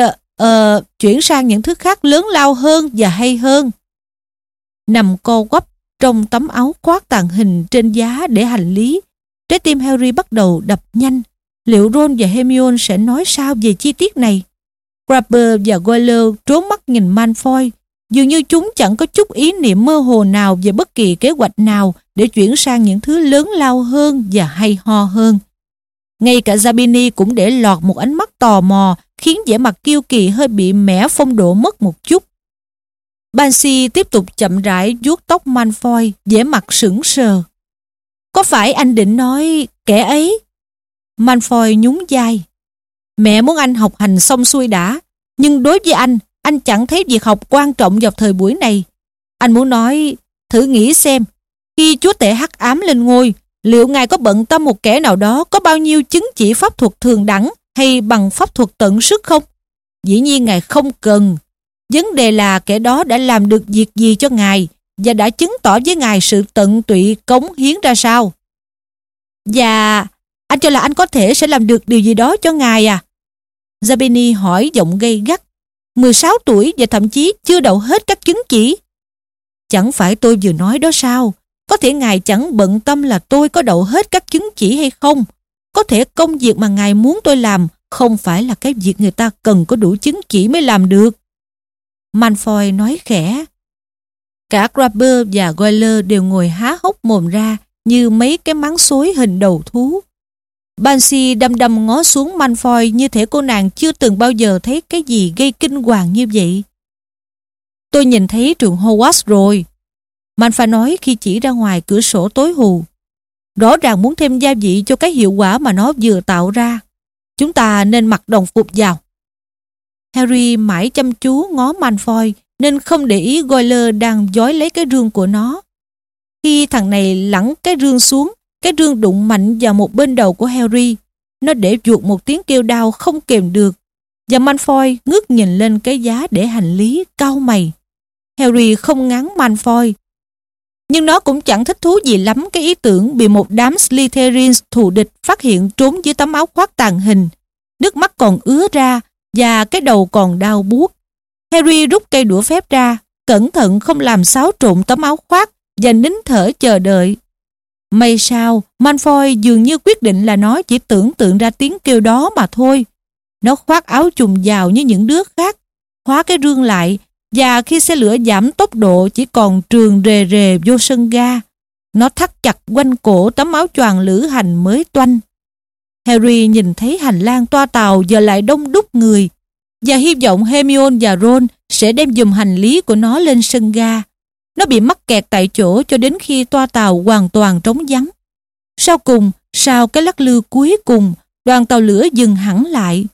uh, chuyển sang những thứ khác lớn lao hơn và hay hơn. Nằm co quắp trong tấm áo khoác tàn hình trên giá để hành lý, trái tim Harry bắt đầu đập nhanh. Liệu Ron và Hermione sẽ nói sao về chi tiết này? Grabber và Goyle trốn mắt nhìn Malfoy, dường như chúng chẳng có chút ý niệm mơ hồ nào về bất kỳ kế hoạch nào để chuyển sang những thứ lớn lao hơn và hay ho hơn. Ngay cả Zabini cũng để lọt một ánh mắt tò mò khiến vẻ mặt kiêu kỳ hơi bị mẻ phong độ mất một chút. Bansi tiếp tục chậm rãi vuốt tóc Malfoy, vẻ mặt sững sờ. Có phải anh định nói kẻ ấy? Malfoy nhún vai. Mẹ muốn anh học hành xong xuôi đã, nhưng đối với anh, anh chẳng thấy việc học quan trọng vào thời buổi này. Anh muốn nói, thử nghĩ xem, khi chúa tể hắc ám lên ngôi, liệu ngài có bận tâm một kẻ nào đó có bao nhiêu chứng chỉ pháp thuật thường đẳng hay bằng pháp thuật tận sức không? Dĩ nhiên ngài không cần. Vấn đề là kẻ đó đã làm được việc gì cho ngài và đã chứng tỏ với ngài sự tận tụy cống hiến ra sao. Và anh cho là anh có thể sẽ làm được điều gì đó cho ngài à? Zabini hỏi giọng gây gắt. 16 tuổi và thậm chí chưa đậu hết các chứng chỉ. Chẳng phải tôi vừa nói đó sao? Có thể ngài chẳng bận tâm là tôi có đậu hết các chứng chỉ hay không. Có thể công việc mà ngài muốn tôi làm không phải là cái việc người ta cần có đủ chứng chỉ mới làm được. Manfoy nói khẽ. Cả Grabber và Goyle đều ngồi há hốc mồm ra như mấy cái máng xối hình đầu thú. Banshee đâm đâm ngó xuống Manfoy như thể cô nàng chưa từng bao giờ thấy cái gì gây kinh hoàng như vậy. Tôi nhìn thấy trường Hogwarts rồi. Malfoy nói khi chỉ ra ngoài cửa sổ tối hù. Rõ ràng muốn thêm gia vị cho cái hiệu quả mà nó vừa tạo ra. Chúng ta nên mặc đồng phục vào. Harry mãi chăm chú ngó Malfoy nên không để ý Goyle đang dối lấy cái rương của nó. Khi thằng này lẳng cái rương xuống, cái rương đụng mạnh vào một bên đầu của Harry. Nó để chuột một tiếng kêu đau không kềm được. Và Malfoy ngước nhìn lên cái giá để hành lý cau mày. Harry không ngán Malfoy. Nhưng nó cũng chẳng thích thú gì lắm cái ý tưởng bị một đám Slytherins thù địch phát hiện trốn dưới tấm áo khoác tàn hình. Nước mắt còn ứa ra và cái đầu còn đau buốt. Harry rút cây đũa phép ra, cẩn thận không làm xáo trộn tấm áo khoác và nín thở chờ đợi. May sao, Malfoy dường như quyết định là nó chỉ tưởng tượng ra tiếng kêu đó mà thôi. Nó khoác áo trùng vào như những đứa khác, khóa cái rương lại và khi xe lửa giảm tốc độ chỉ còn trường rề rề vô sân ga. Nó thắt chặt quanh cổ tấm áo choàng lữ hành mới toanh. Harry nhìn thấy hành lang toa tàu giờ lại đông đúc người và hy vọng Hermione và Ron sẽ đem dùm hành lý của nó lên sân ga. Nó bị mắc kẹt tại chỗ cho đến khi toa tàu hoàn toàn trống vắng. Sau cùng, sau cái lắc lư cuối cùng, đoàn tàu lửa dừng hẳn lại.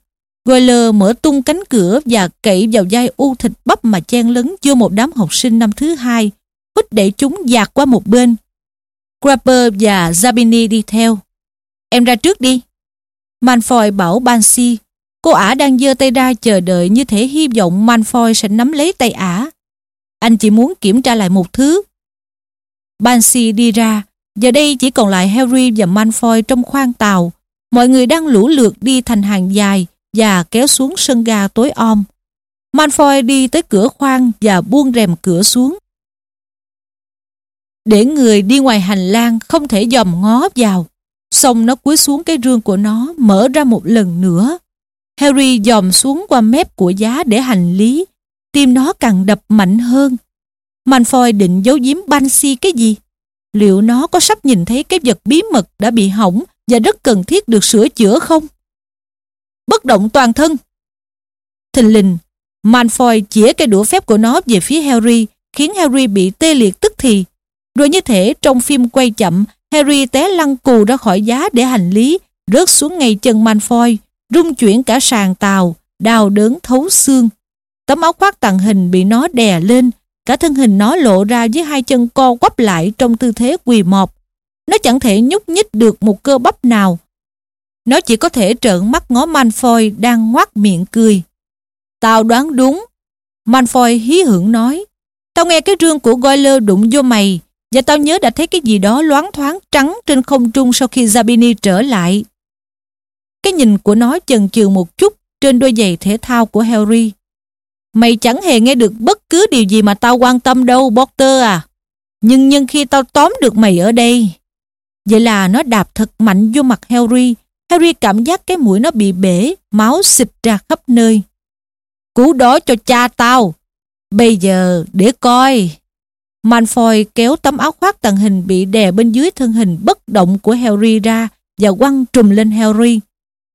Goyle mở tung cánh cửa và cậy vào vai u thịt bắp mà chen lấn vô một đám học sinh năm thứ hai, hít để chúng dạt qua một bên. Grapper và Zabini đi theo. Em ra trước đi. Manfoy bảo Bansi, Cô ả đang giơ tay ra chờ đợi như thể hy vọng Manfoy sẽ nắm lấy tay ả. Anh chỉ muốn kiểm tra lại một thứ. Bansi đi ra, giờ đây chỉ còn lại Harry và Manfoy trong khoang tàu. Mọi người đang lũ lượt đi thành hàng dài và kéo xuống sân ga tối om. Manfoy đi tới cửa khoang và buông rèm cửa xuống. Để người đi ngoài hành lang không thể dòm ngó vào. Xong nó cúi xuống cái rương của nó mở ra một lần nữa. Harry dòm xuống qua mép của giá để hành lý tim nó càng đập mạnh hơn. Malfoy định giấu giếm Banshee cái gì? Liệu nó có sắp nhìn thấy cái vật bí mật đã bị hỏng và rất cần thiết được sửa chữa không? Bất động toàn thân. Thình lình, Malfoy chĩa cái đũa phép của nó về phía Harry, khiến Harry bị tê liệt tức thì. Rồi như thể trong phim quay chậm, Harry té lăn cù ra khỏi giá để hành lý, rớt xuống ngay chân Malfoy, rung chuyển cả sàn tàu, đau đớn thấu xương. Tấm áo khoác tàng hình bị nó đè lên, cả thân hình nó lộ ra với hai chân co quắp lại trong tư thế quỳ mọp. Nó chẳng thể nhúc nhích được một cơ bắp nào. Nó chỉ có thể trợn mắt ngó Manfoy đang ngoác miệng cười. Tao đoán đúng. Manfoy hí hưởng nói. Tao nghe cái rương của Goyle đụng vô mày và tao nhớ đã thấy cái gì đó loáng thoáng trắng trên không trung sau khi Zabini trở lại. Cái nhìn của nó chần chừ một chút trên đôi giày thể thao của Harry. Mày chẳng hề nghe được bất cứ điều gì mà tao quan tâm đâu, Potter à. Nhưng nhân khi tao tóm được mày ở đây. Vậy là nó đạp thật mạnh vô mặt Harry. Harry cảm giác cái mũi nó bị bể, máu xịt ra khắp nơi. Cú đó cho cha tao. Bây giờ để coi. Malfoy kéo tấm áo khoác tàng hình bị đè bên dưới thân hình bất động của Harry ra và quăng trùm lên Harry.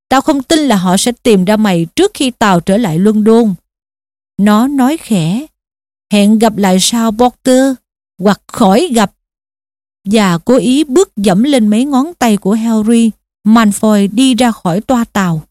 Tao không tin là họ sẽ tìm ra mày trước khi tàu trở lại London. Nó nói khẽ, hẹn gặp lại sau Potter, hoặc khỏi gặp. Và cố ý bước dẫm lên mấy ngón tay của Harry, Malfoy đi ra khỏi toa tàu.